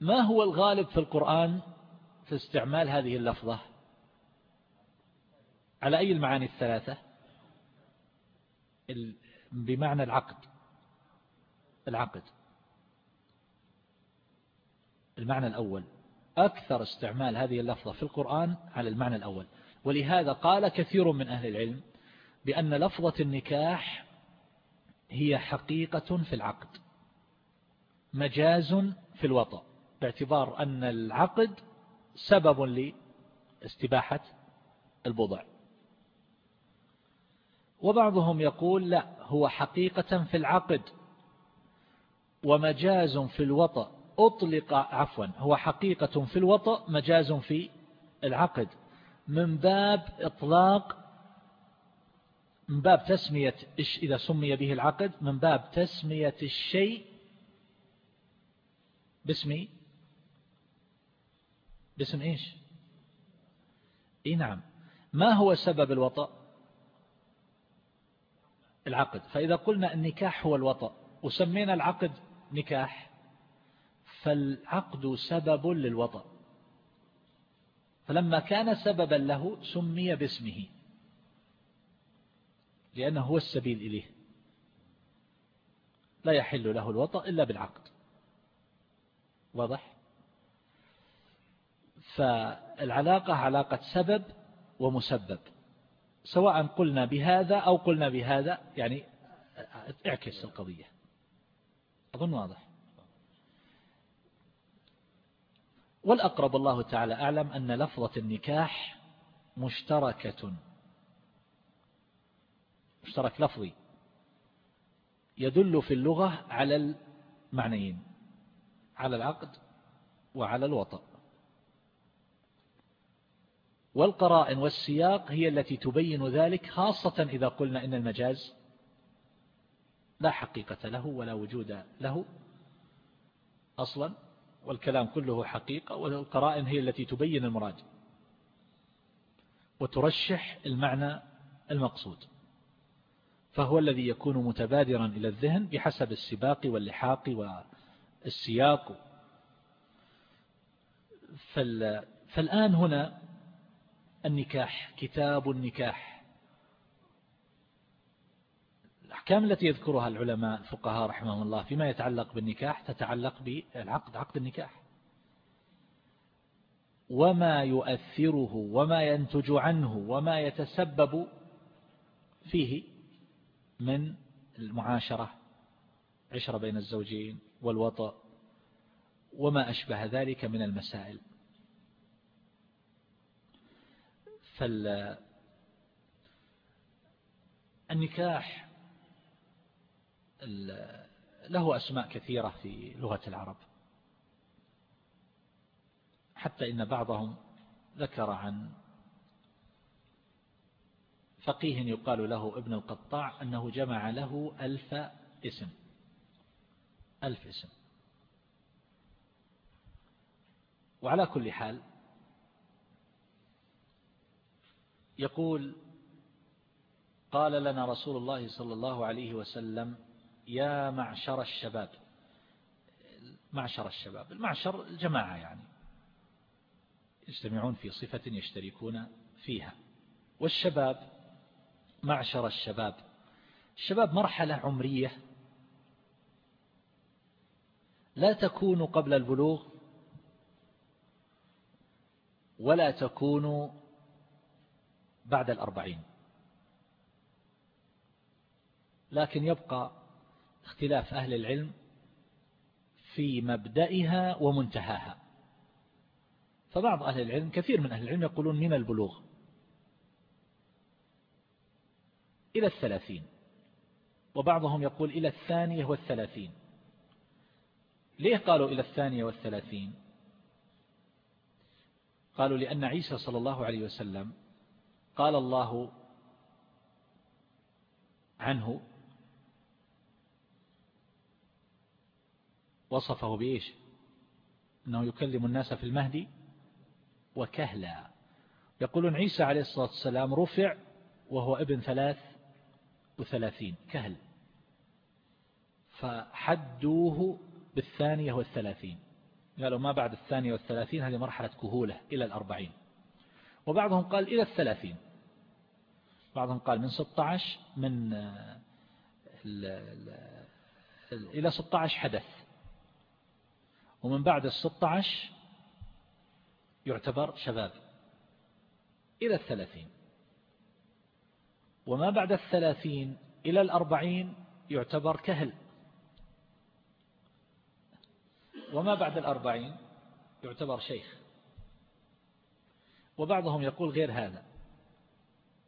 ما هو الغالب في القرآن في استعمال هذه اللفظة؟ على أي المعاني الثلاثة؟ بمعنى العقد. العقد. المعنى الأول. أكثر استعمال هذه اللفظة في القرآن على المعنى الأول. ولهذا قال كثير من أهل العلم بأن لفظة النكاح هي حقيقة في العقد مجاز في الوطأ باعتبار أن العقد سبب لاستباحة البضع. وبعضهم يقول لا هو حقيقة في العقد ومجاز في الوطأ أطلق عفوا هو حقيقة في الوطأ مجاز في العقد. من باب إطلاق من باب تسمية إذا سمي به العقد من باب تسمية الشيء باسم باسم إيش؟ إيه نعم. ما هو سبب الوطأ؟ العقد. فإذا قلنا النكاح هو الوطأ وسمينا العقد نكاح. فالعقد سبب للوطأ. فلما كان سببا له سمي باسمه. لأنه هو السبيل إليه. لا يحل له الوطأ إلا بالعقد. واضح؟ فالعلاقة علاقة سبب ومسبب. سواء قلنا بهذا أو قلنا بهذا يعني اعكس القضية. أظن واضح؟ والأقرب الله تعالى أعلم أن لفظة النكاح مشتركة. مشترك لفظي. يدل في اللغة على المعنيين على العقد وعلى الوطأ. والقرائن والسياق هي التي تبين ذلك خاصة إذا قلنا إن المجاز لا حقيقة له ولا وجود له أصلا. والكلام كله حقيقة والقرائن هي التي تبين المراد وترشح المعنى المقصود فهو الذي يكون متبادرا إلى الذهن بحسب السباق واللحاق والسياق. فالآن هنا النكاح كتاب النكاح. الأحكام التي يذكرها العلماء الفقهاء رحمهم الله فيما يتعلق بالنكاح تتعلق بالعقد عقد النكاح. وما يؤثره وما ينتج عنه وما يتسبب فيه من المعاشرة عشرة بين الزوجين والوطأ وما أشبه ذلك من المسائل. فالنكاح له أسماء كثيرة في لغة العرب. حتى إن بعضهم ذكر عن فقيه يقال له ابن القطاع أنه جمع له ألف اسم. ألف اسم. وعلى كل حال يقول قال لنا رسول الله صلى الله عليه وسلم يا معشر الشباب. معشر الشباب. المعشر الجماعة يعني. يجتمعون في صفة يشتركون فيها. والشباب معشر الشباب. الشباب مرحلة عمرية. لا تكون قبل البلوغ ولا تكون بعد الأربعين. لكن يبقى اختلاف أهل العلم في مبدئها ومنتهاها. فبعض أهل العلم كثير من أهل العلم يقولون من البلوغ. إلى الثلاثين. وبعضهم يقول إلى الثانية والثلاثين. ليه قالوا إلى الثانية والثلاثين؟ قالوا لأن عيسى صلى الله عليه وسلم قال الله عنه وصفه بإيش؟ أنه يكلم الناس في المهدي وكهلا. يقولون عيسى عليه الصلاة والسلام رفع وهو ابن ثلاث وثلاثين كهل. فحدوه بالثانية والثلاثين. قالوا ما بعد الثانية والثلاثين هذه مرحلة كهولة إلى الأربعين. وبعضهم قال إلى الثلاثين. بعضهم قال من 16 من إلى 16 حدث. ومن بعد الستة عشر يعتبر شباب إلى الثلاثين. وما بعد الثلاثين إلى الأربعين يعتبر كهل. وما بعد الأربعين يعتبر شيخ. وبعضهم يقول غير هذا.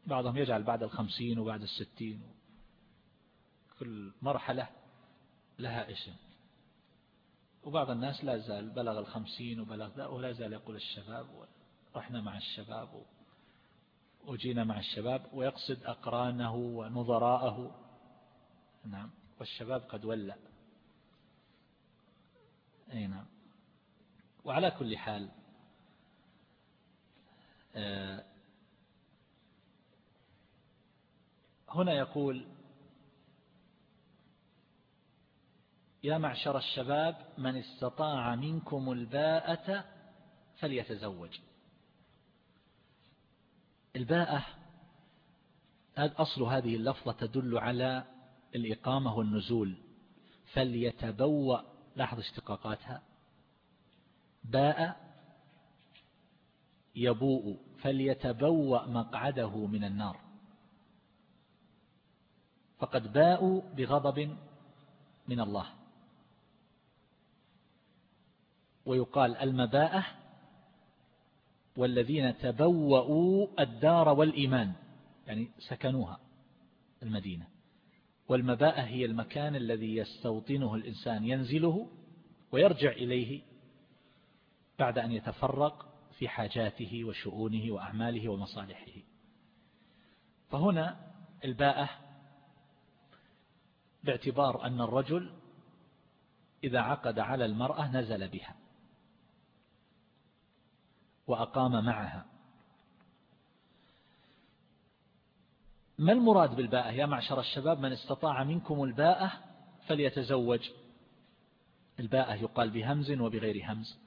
بعضهم يجعل بعد الخمسين وبعد الستين. كل مرحلة لها اسم. وبعض الناس لا زال بلغ الخمسين وبلغ ذا ولا زال يقول الشباب رحنا مع الشباب وجينا مع الشباب ويقصد أقرانه ونظراءه. نعم. والشباب قد ولى. أي نعم. وعلى كل حال آه، هنا يقول يا معشر الشباب من استطاع منكم الباءة فليتزوج. الباءة أصل هذه اللفظة تدل على الإقامة والنزول. فليتبوأ لاحظ اشتقاقاتها. باء يبوء فليتبوأ مقعده من النار. فقد باءوا بغضب من الله. ويقال المباءة والذين تبوأوا الدار والإيمان يعني سكنوها المدينة. والمباءة هي المكان الذي يستوطنه الإنسان ينزله ويرجع إليه بعد أن يتفرق في حاجاته وشؤونه وأعماله ومصالحه. فهنا الباءة باعتبار أن الرجل إذا عقد على المرأة نزل بها. وأقام معها. ما المراد بالباءة؟ يا معشر الشباب من استطاع منكم الباءة فليتزوج. الباءة يقال بهمز وبغير همز.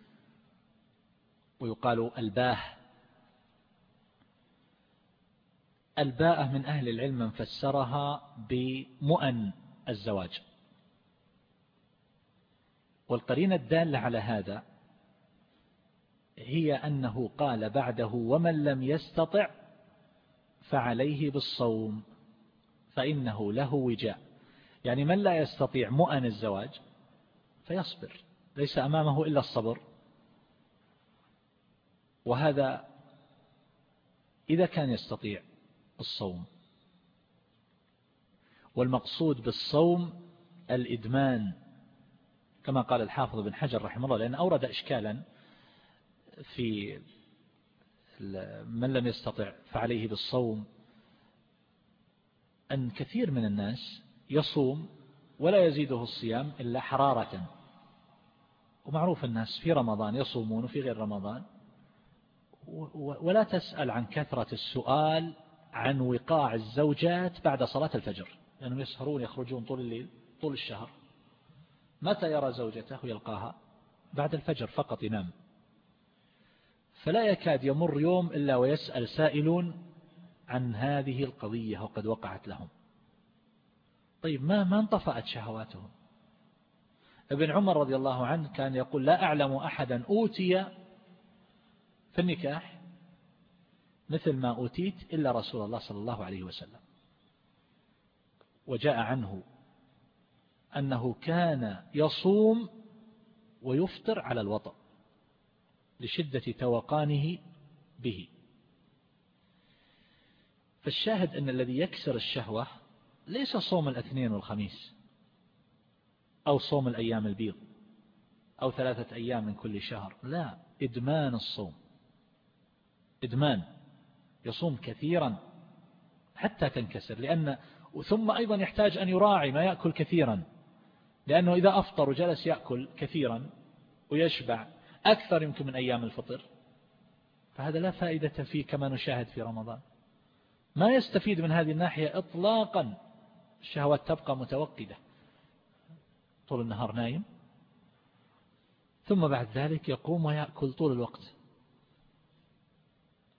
ويقال الباه. الباءة من أهل العلم من فسرها بمؤن الزواج. والقرينة الدالة على هذا هي أنه قال بعده ومن لم يستطع فعليه بالصوم فإنه له وجاء. يعني من لا يستطيع مؤن الزواج فيصبر ليس أمامه إلا الصبر. وهذا إذا كان يستطيع الصوم. والمقصود بالصوم الإدمان كما قال الحافظ بن حجر رحمه الله لأن أورد إشكالا في من لم يستطع فعليه بالصوم. أن كثير من الناس يصوم ولا يزيده الصيام إلا حرارة. ومعروف الناس في رمضان يصومون وفي غير رمضان. ولا تسأل عن كثرة السؤال عن وقاع الزوجات بعد صلاة الفجر لأنهم يسهرون يخرجون طول الليل طول الشهر. متى يرى زوجته يلقاها بعد الفجر فقط ينام. فلا يكاد يمر يوم إلا ويسأل سائلون عن هذه القضية وقد وقعت لهم. طيب ما ما انطفأت شهواتهم؟ ابن عمر رضي الله عنه كان يقول لا أعلم أحدا أوتي في النكاح مثل ما أوتيت إلا رسول الله صلى الله عليه وسلم. وجاء عنه أنه كان يصوم ويفطر على الوطأ. لشدة توقانه به. فالشاهد أن الذي يكسر الشهوة ليس صوم الاثنين والخميس أو صوم الأيام البيض أو ثلاثة أيام من كل شهر. لا إدمان الصوم. إدمان. يصوم كثيرا حتى تنكسر. لأن ثم أيضا يحتاج أن يراعي ما يأكل كثيرا. لأنه إذا أفطر وجلس يأكل كثيرا ويشبع أكثر يمكن من أيام الفطر. فهذا لا فائدة فيه كما نشاهد في رمضان. ما يستفيد من هذه الناحية إطلاقا الشهوات تبقى متوقدة. طول النهار نايم. ثم بعد ذلك يقوم ويأكل طول الوقت.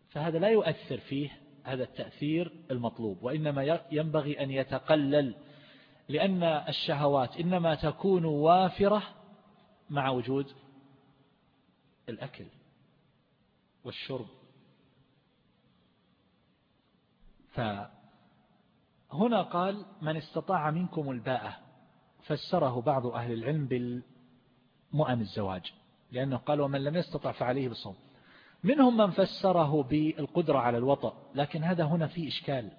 فهذا لا يؤثر فيه هذا التأثير المطلوب. وإنما ينبغي أن يتقلل لأن الشهوات إنما تكون وافرة مع وجود الأكل والشرب. فهنا قال من استطاع منكم الباءة فسره بعض أهل العلم بالمؤن الزواج لأنه قال ومن لم يستطع فعليه بالصوم منهم من فسره بالقدرة على الوطأ لكن هذا هنا فيه إشكال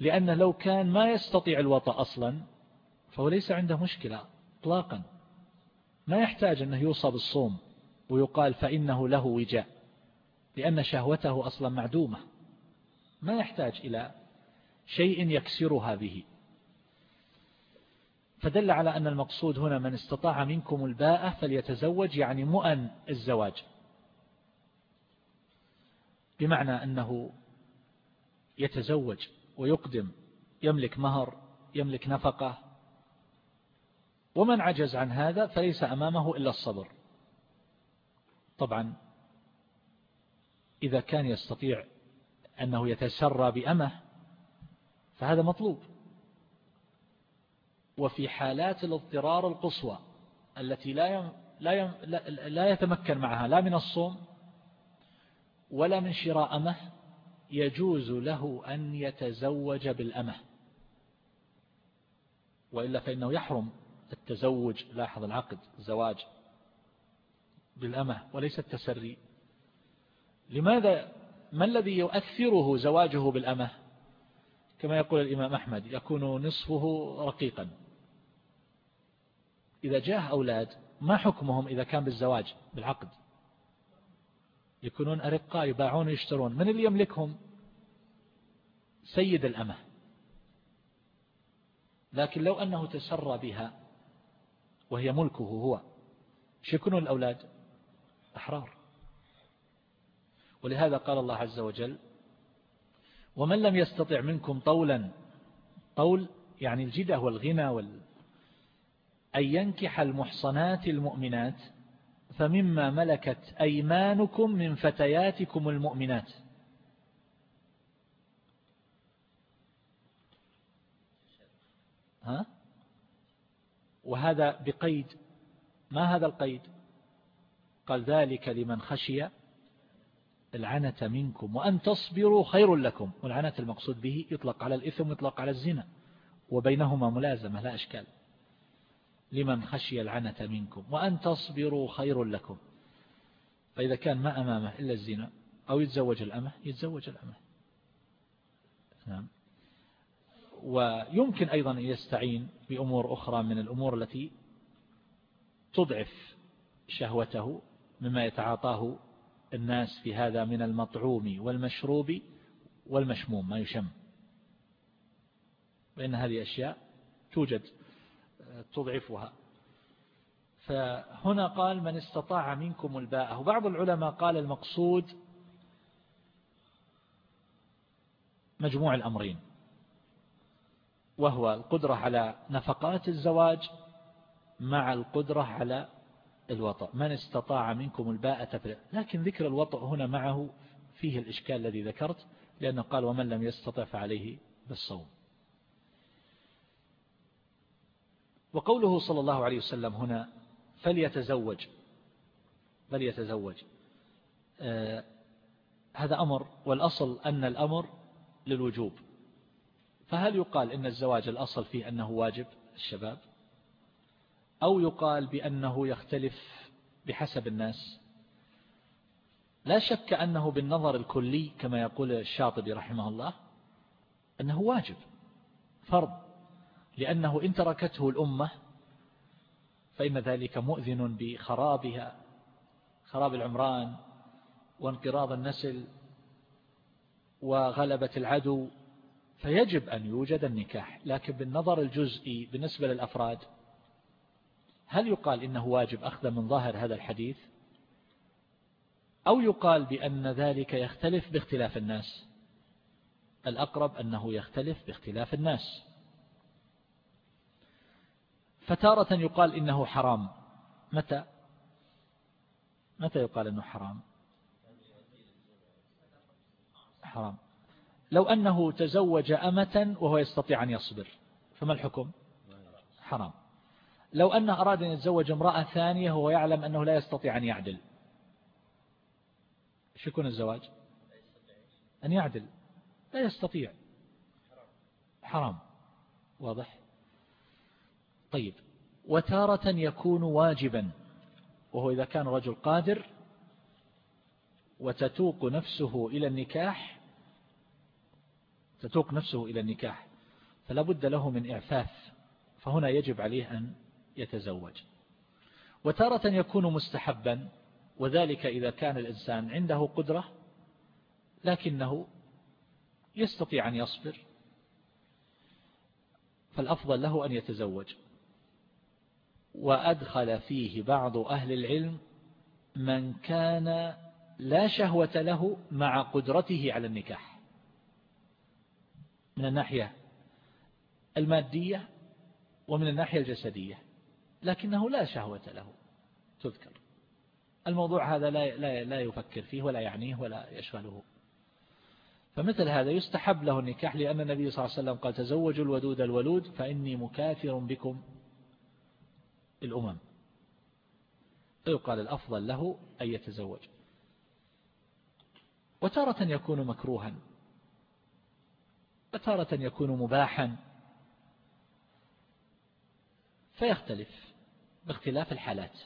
لأنه لو كان ما يستطيع الوطأ أصلا فهو ليس عنده مشكلة اطلاقا. ما يحتاج أنه يوصى بالصوم. ويقال فإنه له وجاء لأن شهوته أصلا معدومة. ما يحتاج إلى شيء يكسرها به. فدل على أن المقصود هنا من استطاع منكم الباءة فليتزوج يعني مؤن الزواج. بمعنى أنه يتزوج ويقدم يملك مهر يملك نفقة. ومن عجز عن هذا فليس أمامه إلا الصبر. طبعا إذا كان يستطيع أنه يتسرى بأمه فهذا مطلوب. وفي حالات الاضطرار القصوى التي لا يم لا, يم لا يتمكن معها لا من الصوم ولا من شراء أمه يجوز له أن يتزوج بالأمة. وإلا فإنه يحرم التزوج لاحظ العقد زواج بالأمة وليس التسري. لماذا؟ ما الذي يؤثره زواجه بالأمة؟ كما يقول الإمام أحمد يكون نصفه رقيقا. إذا جاء أولاد ما حكمهم إذا كان بالزواج؟ بالعقد. يكونون أرقاء يباعون ويشترون من اللي يملكهم؟ سيد الأمة. لكن لو أنه تسرى بها وهي ملكه هو شكون الأولاد؟ أحرار ولهذا قال الله عز وجل ومن لم يستطع منكم طولا طول يعني الجدة والغنى وال أن ينكح المحصنات المؤمنات فمما ملكت أيمانكم من فتياتكم المؤمنات. ها؟ وهذا بقيد ما هذا القيد؟ قال ذلك لمن خشي العنة منكم وأن تصبروا خير لكم والعنة المقصود به يطلق على الإثم يطلق على الزنا وبينهما ملازمة لا أشكال. لمن خشي العنة منكم وأن تصبروا خير لكم. فإذا كان ما أمامه إلا الزنا أو يتزوج الأمة يتزوج الأمة. نعم. ويمكن أيضا أن يستعين بأمور أخرى من الأمور التي تضعف شهوته مما يتعاطاه الناس في هذا من المطعوم والمشروب والمشموم ما يشم. بأن هذه أشياء توجد تضعفها. فهنا قال من استطاع منكم الباء. وبعض العلماء قال المقصود مجموع الأمرين وهو القدرة على نفقات الزواج مع القدرة على الوطأ. من استطاع منكم الباءة لكن ذكر الوطأ هنا معه فيه الإشكال الذي ذكرت لأنه قال ومن لم يستطع فعليه بالصوم. وقوله صلى الله عليه وسلم هنا فليتزوج فليتزوج. آه هذا أمر والأصل أن الأمر للوجوب. فهل يقال إن الزواج الأصل فيه أنه واجب؟ الشباب أو يقال بأنه يختلف بحسب الناس. لا شك أنه بالنظر الكلي كما يقول الشاطبي رحمه الله أنه واجب فرض لأنه إن تركته الأمة فإن ذلك مؤذن بخرابها خراب العمران وانقراض النسل وغلبة العدو فيجب أن يوجد النكاح. لكن بالنظر الجزئي بالنسبة للأفراد هل يقال إنه واجب أخذ من ظاهر هذا الحديث؟ أو يقال بأن ذلك يختلف باختلاف الناس؟ الأقرب أنه يختلف باختلاف الناس. فتارة يقال إنه حرام. متى؟ متى يقال أنه حرام؟ حرام. لو أنه تزوج أمة وهو يستطيع أن يصبر فما الحكم؟ حرام. لو أنه أراد أن يتزوج امرأة ثانية وهو يعلم أنه لا يستطيع أن يعدل. إيش يكون الزواج؟ أن يعدل. لا يستطيع. حرام. واضح؟ طيب. وتارة يكون واجبا. وهو إذا كان رجل قادر وتتوق نفسه إلى النكاح تتوق نفسه إلى النكاح. فلا بد له من إعفاف. فهنا يجب عليه أن يتزوج. وتارة يكون مستحبا وذلك إذا كان الإنسان عنده قدرة لكنه يستطيع أن يصبر فالأفضل له أن يتزوج. وأدخل فيه بعض أهل العلم من كان لا شهوة له مع قدرته على النكاح. من الناحية المادية ومن الناحية الجسدية. لكنه لا شهوة له. تذكر. الموضوع هذا لا لا لا يفكر فيه ولا يعنيه ولا يشغله. فمثل هذا يستحب له النكاح لأن النبي صلى الله عليه وسلم قال تزوجوا الودود الولود فإني مكاثر بكم الأمم. فيقال الأفضل له أن يتزوج. وتارة يكون مكروها. وتارة يكون مباحا. فيختلف. باختلاف الحالات.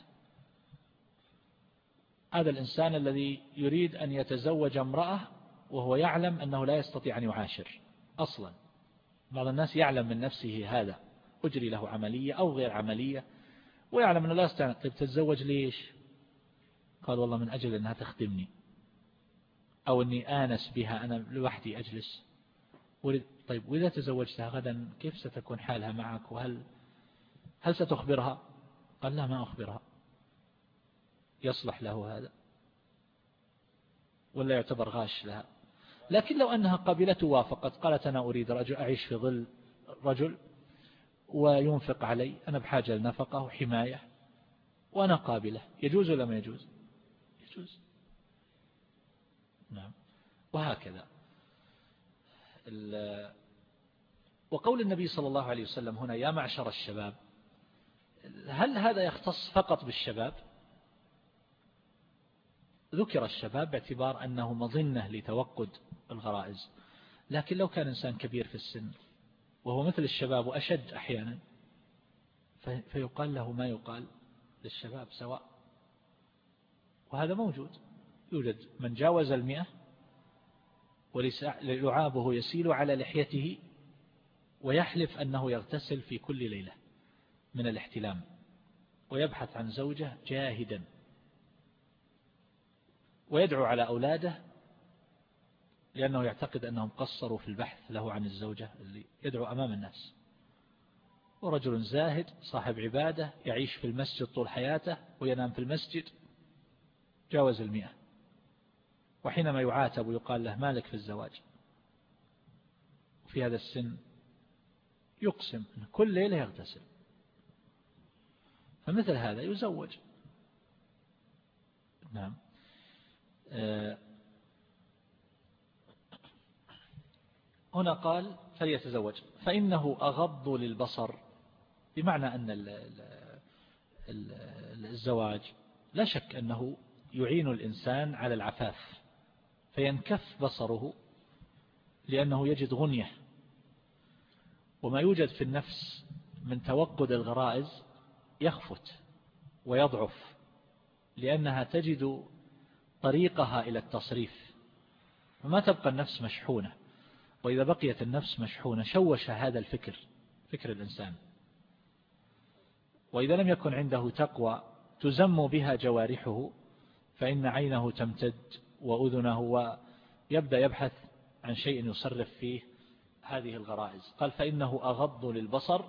هذا الإنسان الذي يريد أن يتزوج امرأة وهو يعلم أنه لا يستطيع أن يعاشر أصلا. بعض الناس يعلم من نفسه هذا أجري له عملية أو غير عملية ويعلم أنه لا يستطيع. طيب تتزوج ليش؟ قال والله من أجل أنها تخدمني أو أني آنس بها أنا لوحدي أجلس. طيب وإذا تزوجتها غدا كيف ستكون حالها معك؟ وهل هل ستخبرها؟ قال لا ما أخبرها. يصلح له هذا. ولا يعتبر غاش لها. لكن لو أنها قبلته وافقت قالت أنا أريد رجل أعيش في ظل رجل وينفق علي أنا بحاجة لنفقة وحماية وأنا قابلة. يجوز ولا ما يجوز؟ يجوز. نعم. وهكذا. وقول النبي صلى الله عليه وسلم هنا يا معشر الشباب هل هذا يختص فقط بالشباب؟ ذكر الشباب باعتبار أنه مظنة لتوقد الغرائز. لكن لو كان إنسان كبير في السن وهو مثل الشباب وأشد أحيانا فيقال له ما يقال للشباب سواء. وهذا موجود. يوجد من جاوز المئة ولعابه يسيل على لحيته ويحلف أنه يغتسل في كل ليلة. من الاحتلام ويبحث عن زوجة جاهدا ويدعو على أولاده لأنه يعتقد أنهم قصروا في البحث له عن الزوجة اللي يدعو أمام الناس. ورجل زاهد صاحب عبادة يعيش في المسجد طول حياته وينام في المسجد جاوز المئة. وحينما يعاتب ويقال له مالك في الزواج؟ في هذا السن يقسم أن كل ليلة يغتسل. فمثل هذا يزوج. نعم. آه، هنا قال فليتزوج. فإنه أغض للبصر بمعنى أن الزواج لا شك أنه يعين الإنسان على العفاف فينكف بصره لأنه يجد غنية. وما يوجد في النفس من توقد الغرائز يخفت ويضعف لأنها تجد طريقها إلى التصريف. فما تبقى النفس مشحونة؟ وإذا بقيت النفس مشحونة شوش هذا الفكر فكر الإنسان. وإذا لم يكن عنده تقوى تزم بها جوارحه فإن عينه تمتد وأذنه ويبدأ يبحث عن شيء يصرف فيه هذه الغرائز. قال فإنه أغض للبصر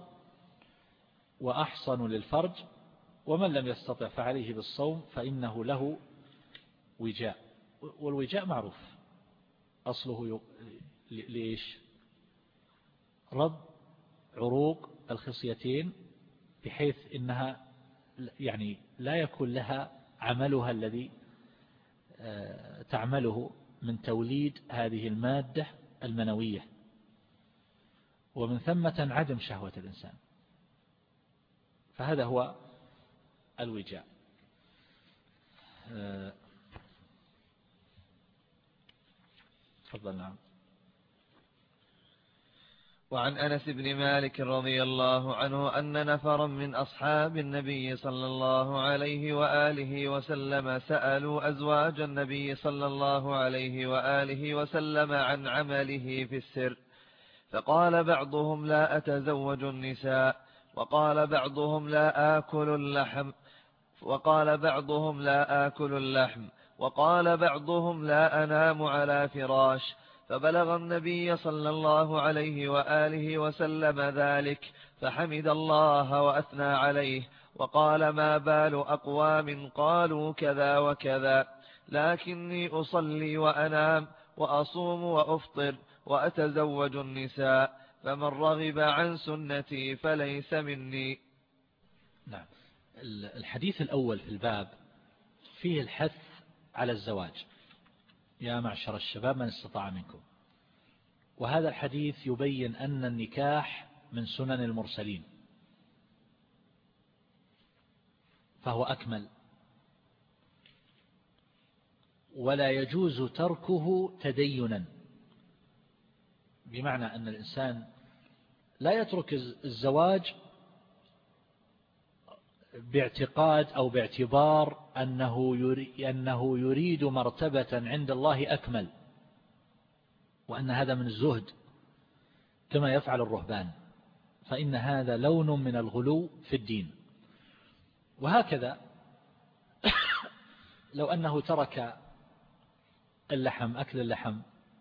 وأحصن للفرج ومن لم يستطع فعليه بالصوم فإنه له وجاء. والوجاء معروف. أصله ليش رد عروق الخصيتين بحيث إنها يعني لا يكون لها عملها الذي آه، تعمله من توليد هذه المادة المنوية. ومن ثم عدم شهوة الإنسان. فهذا هو الوجاء. آه، تفضل نعم. وعن أنس بن مالك رضي الله عنه أن نفرا من أصحاب النبي صلى الله عليه وآله وسلم سألوا أزواج النبي صلى الله عليه وآله وسلم عن عمله في السر فقال بعضهم لا أتزوج النساء وقال بعضهم لا آكل اللحم وقال بعضهم لا آكل اللحم وقال بعضهم لا أنام على فراش. فبلغ النبي صلى الله عليه وآله وسلم ذلك فحمد الله وأثنى عليه. وقال ما بال أقوام قالوا كذا وكذا لكني أصلي وأنام وأصوم وأفطر وأتزوج النساء. فمن رغب عن سنتي فليس مني. نعم. الحديث الأول في الباب فيه الحث على الزواج. يا معشر الشباب من استطاع منكم؟ وهذا الحديث يبين أن النكاح من سنن المرسلين. فهو أكمل. ولا يجوز تركه تدينا. بمعنى أن الإنسان لا يترك الزواج باعتقاد أو باعتبار أنه أنه يريد مرتبة عند الله أكمل وأن هذا من الزهد كما يفعل الرهبان. فإن هذا لون من الغلو في الدين. وهكذا لو أنه ترك اللحم أكل اللحم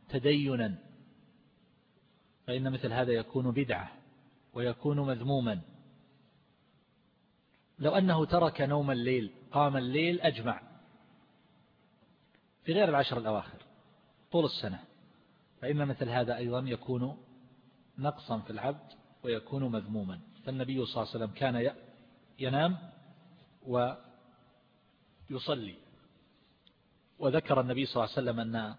تدينا فإن مثل هذا يكون بدعة ويكون مذموما. لو أنه ترك نوم الليل قام الليل أجمع. في غير العشر الأواخر طول السنة. فإن مثل هذا أيضا يكون نقصا في العبد ويكون مذموما. فالنبي صلى الله عليه وسلم كان ينام ويصلي. وذكر النبي صلى الله عليه وسلم أن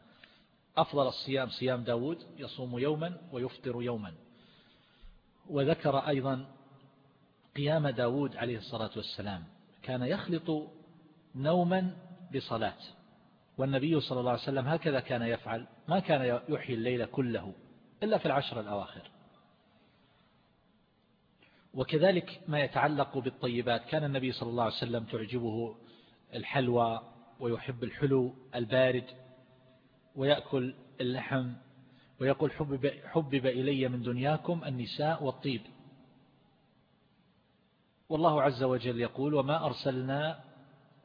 أفضل الصيام صيام داود يصوم يوما ويفطر يوما. وذكر أيضا قيام داود عليه الصلاة والسلام. كان يخلط نوما بصلاة. والنبي صلى الله عليه وسلم هكذا كان يفعل. ما كان يحيي الليل كله إلا في العشر الأواخر. وكذلك ما يتعلق بالطيبات. كان النبي صلى الله عليه وسلم تعجبه الحلوى ويحب الحلو البارد. ويأكل اللحم ويقول حبب, حبب إلي من دنياكم النساء والطيب. والله عز وجل يقول وما أرسلنا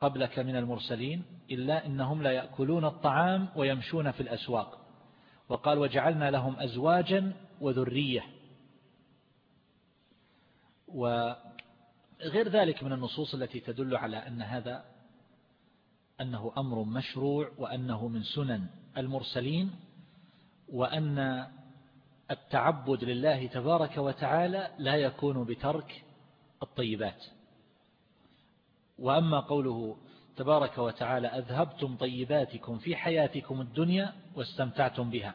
قبلك من المرسلين إلا إنهم لا يأكلون الطعام ويمشون في الأسواق. وقال وجعلنا لهم أزواجا وذرية. وغير ذلك من النصوص التي تدل على أن هذا أنه أمر مشروع وأنه من سنن. المرسلين وأن التعبد لله تبارك وتعالى لا يكون بترك الطيبات. وأما قوله تبارك وتعالى أذهبتم طيباتكم في حياتكم الدنيا واستمتعتم بها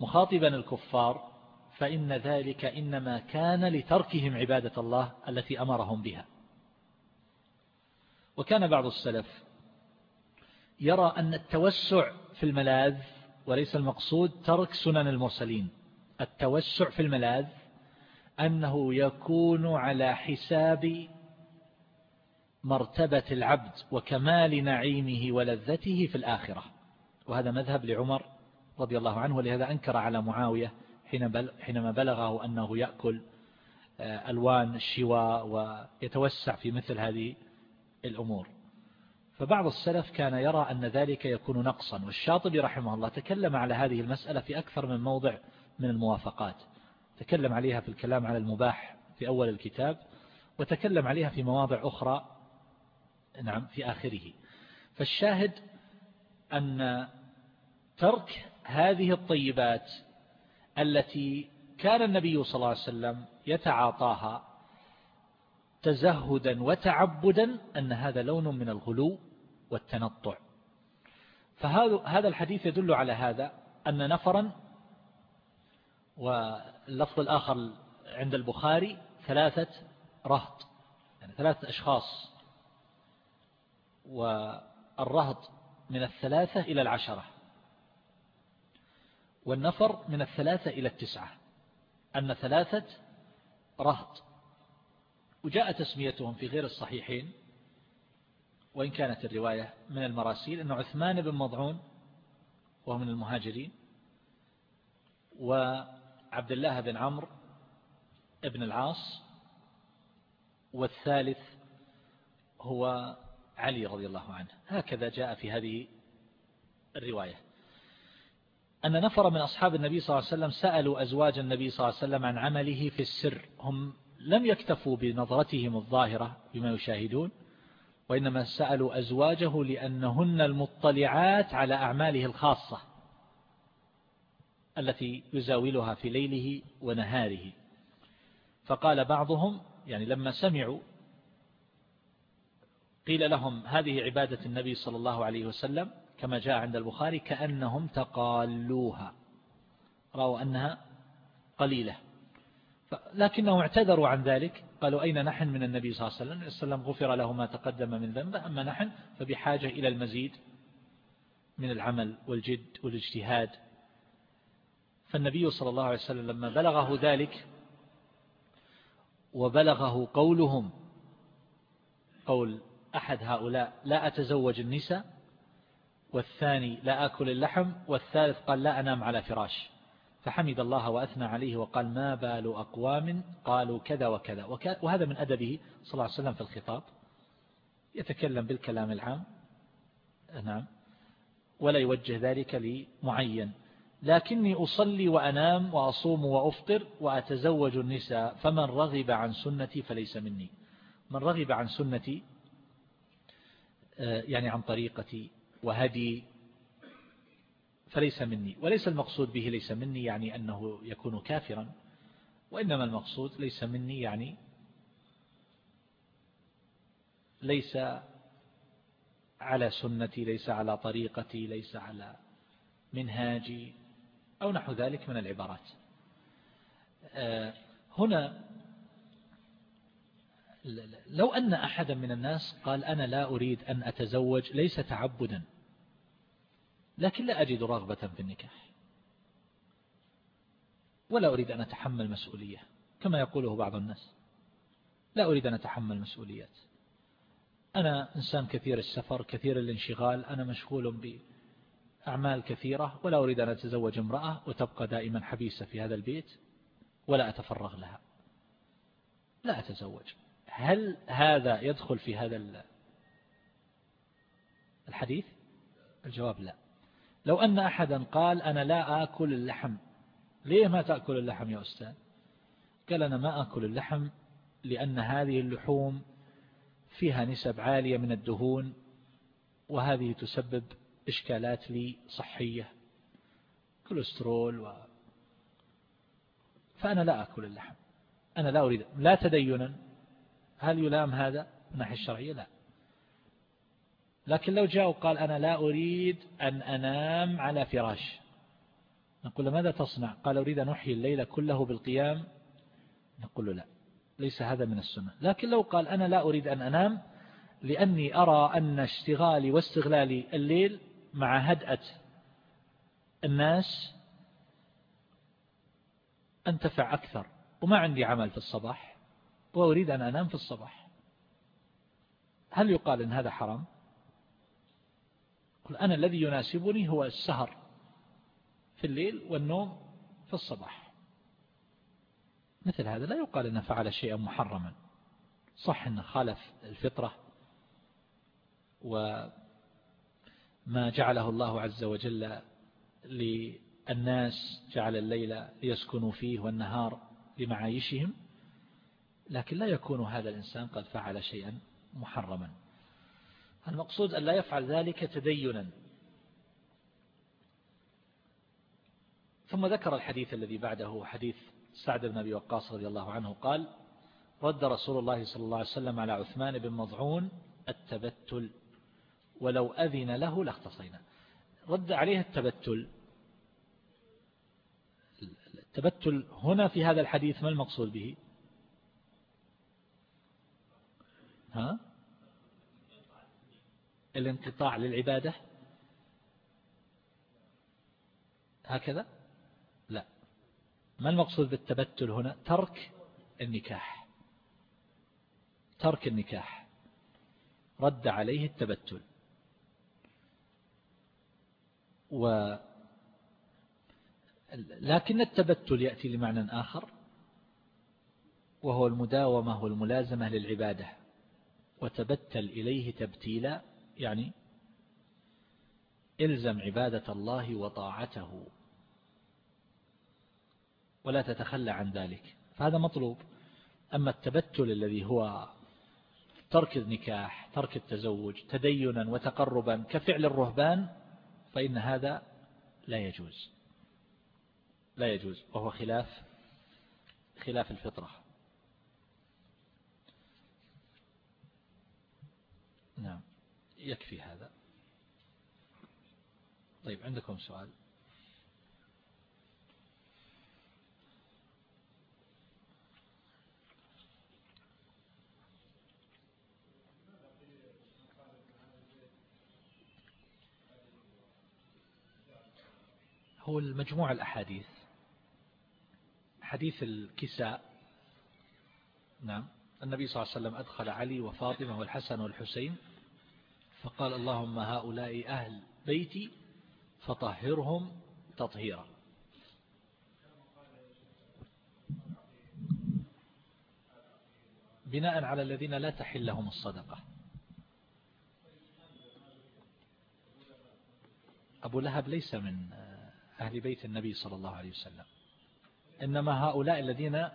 مخاطبا الكفار فإن ذلك إنما كان لتركهم عبادة الله التي أمرهم بها. وكان بعض السلف يرى أن التوسع في الملاذ وليس المقصود ترك سنن المرسلين. التوسع في الملاذ أنه يكون على حساب مرتبة العبد وكمال نعيمه ولذته في الآخرة. وهذا مذهب لعمر رضي الله عنه ولهذا أنكر على معاوية حينما بلغه أنه يأكل آه، ألوان الشواء ويتوسع في مثل هذه الأمور. فبعض السلف كان يرى أن ذلك يكون نقصا والشاطبي رحمه الله تكلم على هذه المسألة في أكثر من موضع من الموافقات. تكلم عليها في الكلام على المباح في أول الكتاب وتكلم عليها في مواضع أخرى نعم في آخره. فالشاهد أن ترك هذه الطيبات التي كان النبي صلى الله عليه وسلم يتعاطاها تزهدا وتعبدا أن هذا لون من الغلو والتنطع. فهذا هذا الحديث يدل على هذا أن نفرا واللفظ الآخر عند البخاري ثلاثة رهط يعني ثلاثة أشخاص. والرهط من الثلاثة إلى العشرة. والنفر من الثلاثة إلى التسعة. أن ثلاثة رهط. وجاء تسميتهم في غير الصحيحين. وإن كانت الرواية من المراسيل أن عثمان بن مضعون وهو من المهاجرين وعبد الله بن عمرو ابن العاص والثالث هو علي رضي الله عنه. هكذا جاء في هذه الرواية. أن نفر من أصحاب النبي صلى الله عليه وسلم سألوا أزواج النبي صلى الله عليه وسلم عن عمله في السر. هم لم يكتفوا بنظرتهم الظاهرة بما يشاهدون. وإنما سألوا أزواجه لأنهن المطلعات على أعماله الخاصة التي يزاولها في ليله ونهاره. فقال بعضهم يعني لما سمعوا قيل لهم هذه عبادة النبي صلى الله عليه وسلم كما جاء عند البخاري كأنهم تقالوها. رأوا أنها قليلة. لكنهم اعتذروا عن ذلك قالوا أين نحن من النبي صلى الله عليه وسلم؟ غفر له ما تقدم من ذنبه. أما نحن فبحاجة إلى المزيد من العمل والجد والاجتهاد. فالنبي صلى الله عليه وسلم لما بلغه ذلك وبلغه قولهم قول أحد هؤلاء لا أتزوج النساء والثاني لا أكل اللحم والثالث قال لا أنام على فراش. فحمد الله وأثنى عليه وقال ما بال أقوام قالوا كذا وكذا. وهذا من أدبه صلى الله عليه وسلم في الخطاب. يتكلم بالكلام العام. نعم. ولا يوجه ذلك لمعين. لكني أصلي وأنام وأصوم وأفطر وأتزوج النساء فمن رغب عن سنتي فليس مني. من رغب عن سنتي آه، يعني عن طريقتي وهدي فليس مني. وليس المقصود به ليس مني يعني أنه يكون كافرا. وإنما المقصود ليس مني يعني ليس على سنتي ليس على طريقتي ليس على منهاجي أو نحو ذلك من العبارات. آه، هنا لو أن أحدا من الناس قال أنا لا أريد أن أتزوج ليس تعبدا. لكن لا أجد رغبة في النكاح. ولا أريد أن أتحمل مسؤولية كما يقوله بعض الناس. لا أريد أن أتحمل مسؤوليات. أنا إنسان كثير السفر كثير الانشغال أنا مشغول بأعمال كثيرة ولا أريد أن أتزوج امرأة وتبقى دائما حبيسة في هذا البيت ولا أتفرغ لها. لا أتزوج. هل هذا يدخل في هذا الحديث؟ الجواب لا. لو أن أحدا قال أنا لا آكل اللحم ليه ما تأكل اللحم يا أستاذ؟ قال أنا ما أكل اللحم لأن هذه اللحوم فيها نسب عالية من الدهون وهذه تسبب إشكالات لي صحية كوليسترول و... فأنا لا أكل اللحم. أنا لا أريد. لا تدينا. هل يلام هذا؟ من الناحية الشرعية لا. لكن لو جاء وقال أنا لا أريد أن أنام على فراش. نقول له ماذا تصنع؟ قال أريد أن أحيي الليل كله بالقيام. نقول له لا ليس هذا من السنة. لكن لو قال أنا لا أريد أن أنام لأني أرى أن اشتغالي واستغلالي الليل مع هدأة الناس أنتفع أكثر وما عندي عمل في الصباح وأريد أن أنام في الصباح. هل يقال أن هذا حرام؟ قل أنا الذي يناسبني هو السهر في الليل والنوم في الصباح. مثل هذا لا يقال أنه فعل شيئا محرما. صح أنه خالف الفطرة وما جعله الله عز وجل للناس جعل الليل ليسكنوا فيه والنهار لمعايشهم لكن لا يكون هذا الإنسان قد فعل شيئا محرما. المقصود أن لا يفعل ذلك تدينا. ثم ذكر الحديث الذي بعده حديث سعد بن أبي وقاص رضي الله عنه قال رد رسول الله صلى الله عليه وسلم على عثمان بن مضعون التبتل ولو أذن له لاختصينا. رد عليه التبتل. التبتل هنا في هذا الحديث ما المقصود به؟ ها؟ الانقطاع للعبادة؟ هكذا؟ لا. ما المقصود بالتبتل هنا؟ ترك النكاح. ترك النكاح. رد عليه التبتل. و لكن التبتل يأتي لمعنى آخر وهو المداومة والملازمة للعبادة. وتبتل إليه تبتيلا يعني إلزم عبادة الله وطاعته ولا تتخلى عن ذلك. فهذا مطلوب. أما التبتل الذي هو ترك النكاح ترك التزوج تدينا وتقربا كفعل الرهبان فإن هذا لا يجوز. لا يجوز. وهو خلاف خلاف الفطرة. نعم. يكفي هذا. طيب عندكم سؤال؟ هو المجموع الأحاديث. حديث الكساء. نعم. النبي صلى الله عليه وسلم أدخل علي وفاطمة والحسن والحسين. فقال اللهم هؤلاء أهل بيتي فطهرهم تطهيرا. بناء على الذين لا تحل لهم الصدقة. أبو لهب ليس من أهل بيت النبي صلى الله عليه وسلم. إنما هؤلاء الذين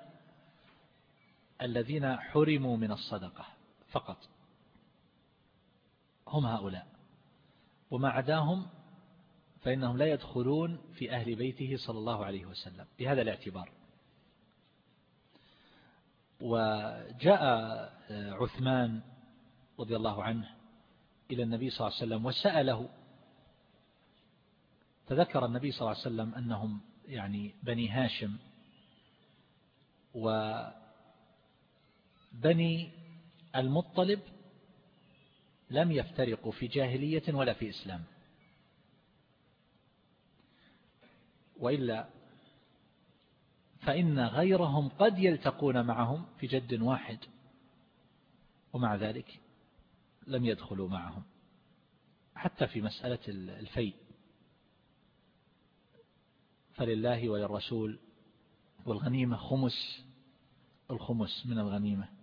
الذين حرموا من الصدقة فقط. هم هؤلاء. وما عداهم فإنهم لا يدخلون في أهل بيته صلى الله عليه وسلم بهذا الاعتبار. وجاء عثمان رضي الله عنه إلى النبي صلى الله عليه وسلم وسأله. فذكر النبي صلى الله عليه وسلم أنهم يعني بني هاشم وبني المطلب لم يفترقوا في جاهلية ولا في إسلام. وإلا فإن غيرهم قد يلتقون معهم في جد واحد ومع ذلك لم يدخلوا معهم. حتى في مسألة الفيء. فلله وللرسول والغنيمة خمس الخمس من الغنيمة.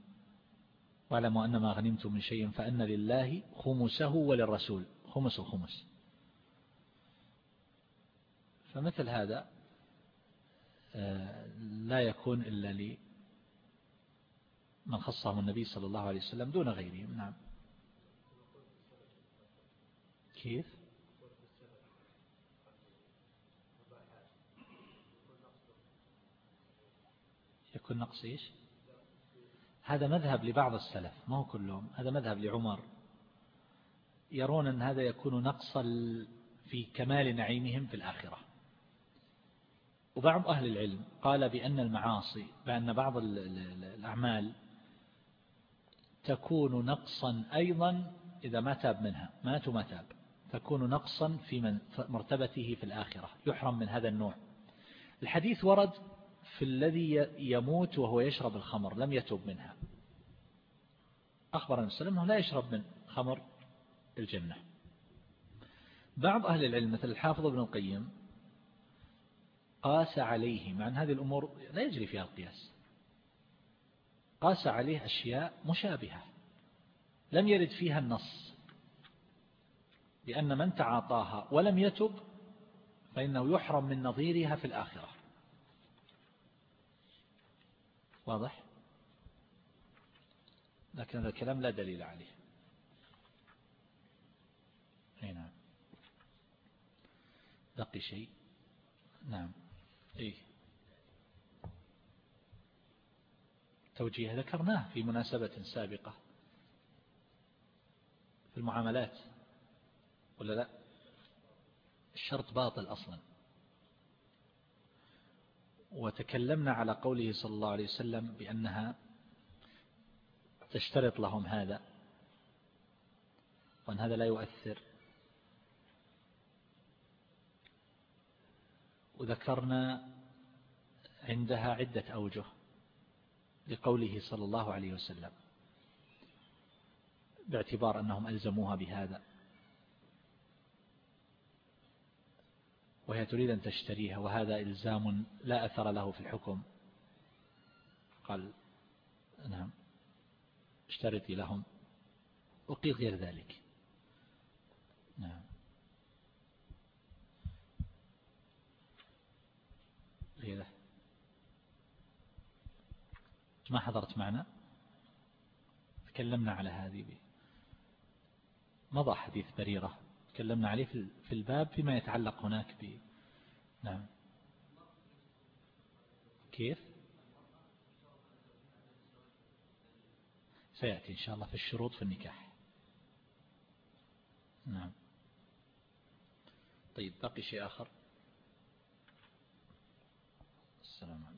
واعلموا أن ما غنمتم من شيء فأن لله خمسه وللرسول. خمس الخمس فمثل هذا آه، لا يكون إلا لي من خصهم النبي صلى الله عليه وسلم دون غيرهم نعم. كيف؟ يكون نقص إيش؟ هذا مذهب لبعض السلف ما هو كلهم هذا مذهب لعمر. يرون أن هذا يكون نقصا في كمال نعيمهم في الآخرة. وبعض أهل العلم قال بأن المعاصي بأن بعض الأعمال تكون نقصا أيضا إذا ما تاب منها مات وما تاب. تكون نقصا في من مرتبته في الآخرة يحرم من هذا النوع. الحديث ورد في الذي يموت وهو يشرب الخمر لم يتوب منها. أخبر النبي صلى الله عليه وسلم أنه لا يشرب من خمر الجنة. بعض أهل العلم مثل الحافظ ابن القيم قاس عليه مع أن هذه الأمور لا يجري فيها القياس قاس عليه أشياء مشابهة لم يرد فيها النص بأن من تعاطاها ولم يتب فإنه يحرم من نظيرها في الآخرة. واضح؟ لكن هذا الكلام لا دليل عليه. أي نعم. بقي شيء؟ نعم. إيه. توجيه ذكرناه في مناسبة سابقة. في المعاملات. ولا لا؟ الشرط باطل أصلا. وتكلمنا على قوله صلى الله عليه وسلم بأنها تشترط لهم هذا وأن هذا لا يؤثر. وذكرنا عندها عدة أوجه لقوله صلى الله عليه وسلم باعتبار أنهم ألزموها بهذا. وهي تريد أن تشتريها وهذا إلزام لا أثر له في الحكم. قال نعم اشترطي لهم. وقيل غير ذلك. نعم. غيره ما حضرت معنا؟ تكلمنا على هذه. مضى حديث بريرة. تكلمنا عليه في الباب فيما يتعلق هناك ب نعم. كيف؟ سيأتي إن شاء الله في الشروط في النكاح. نعم. طيب بقي شيء آخر. السلام عليكم.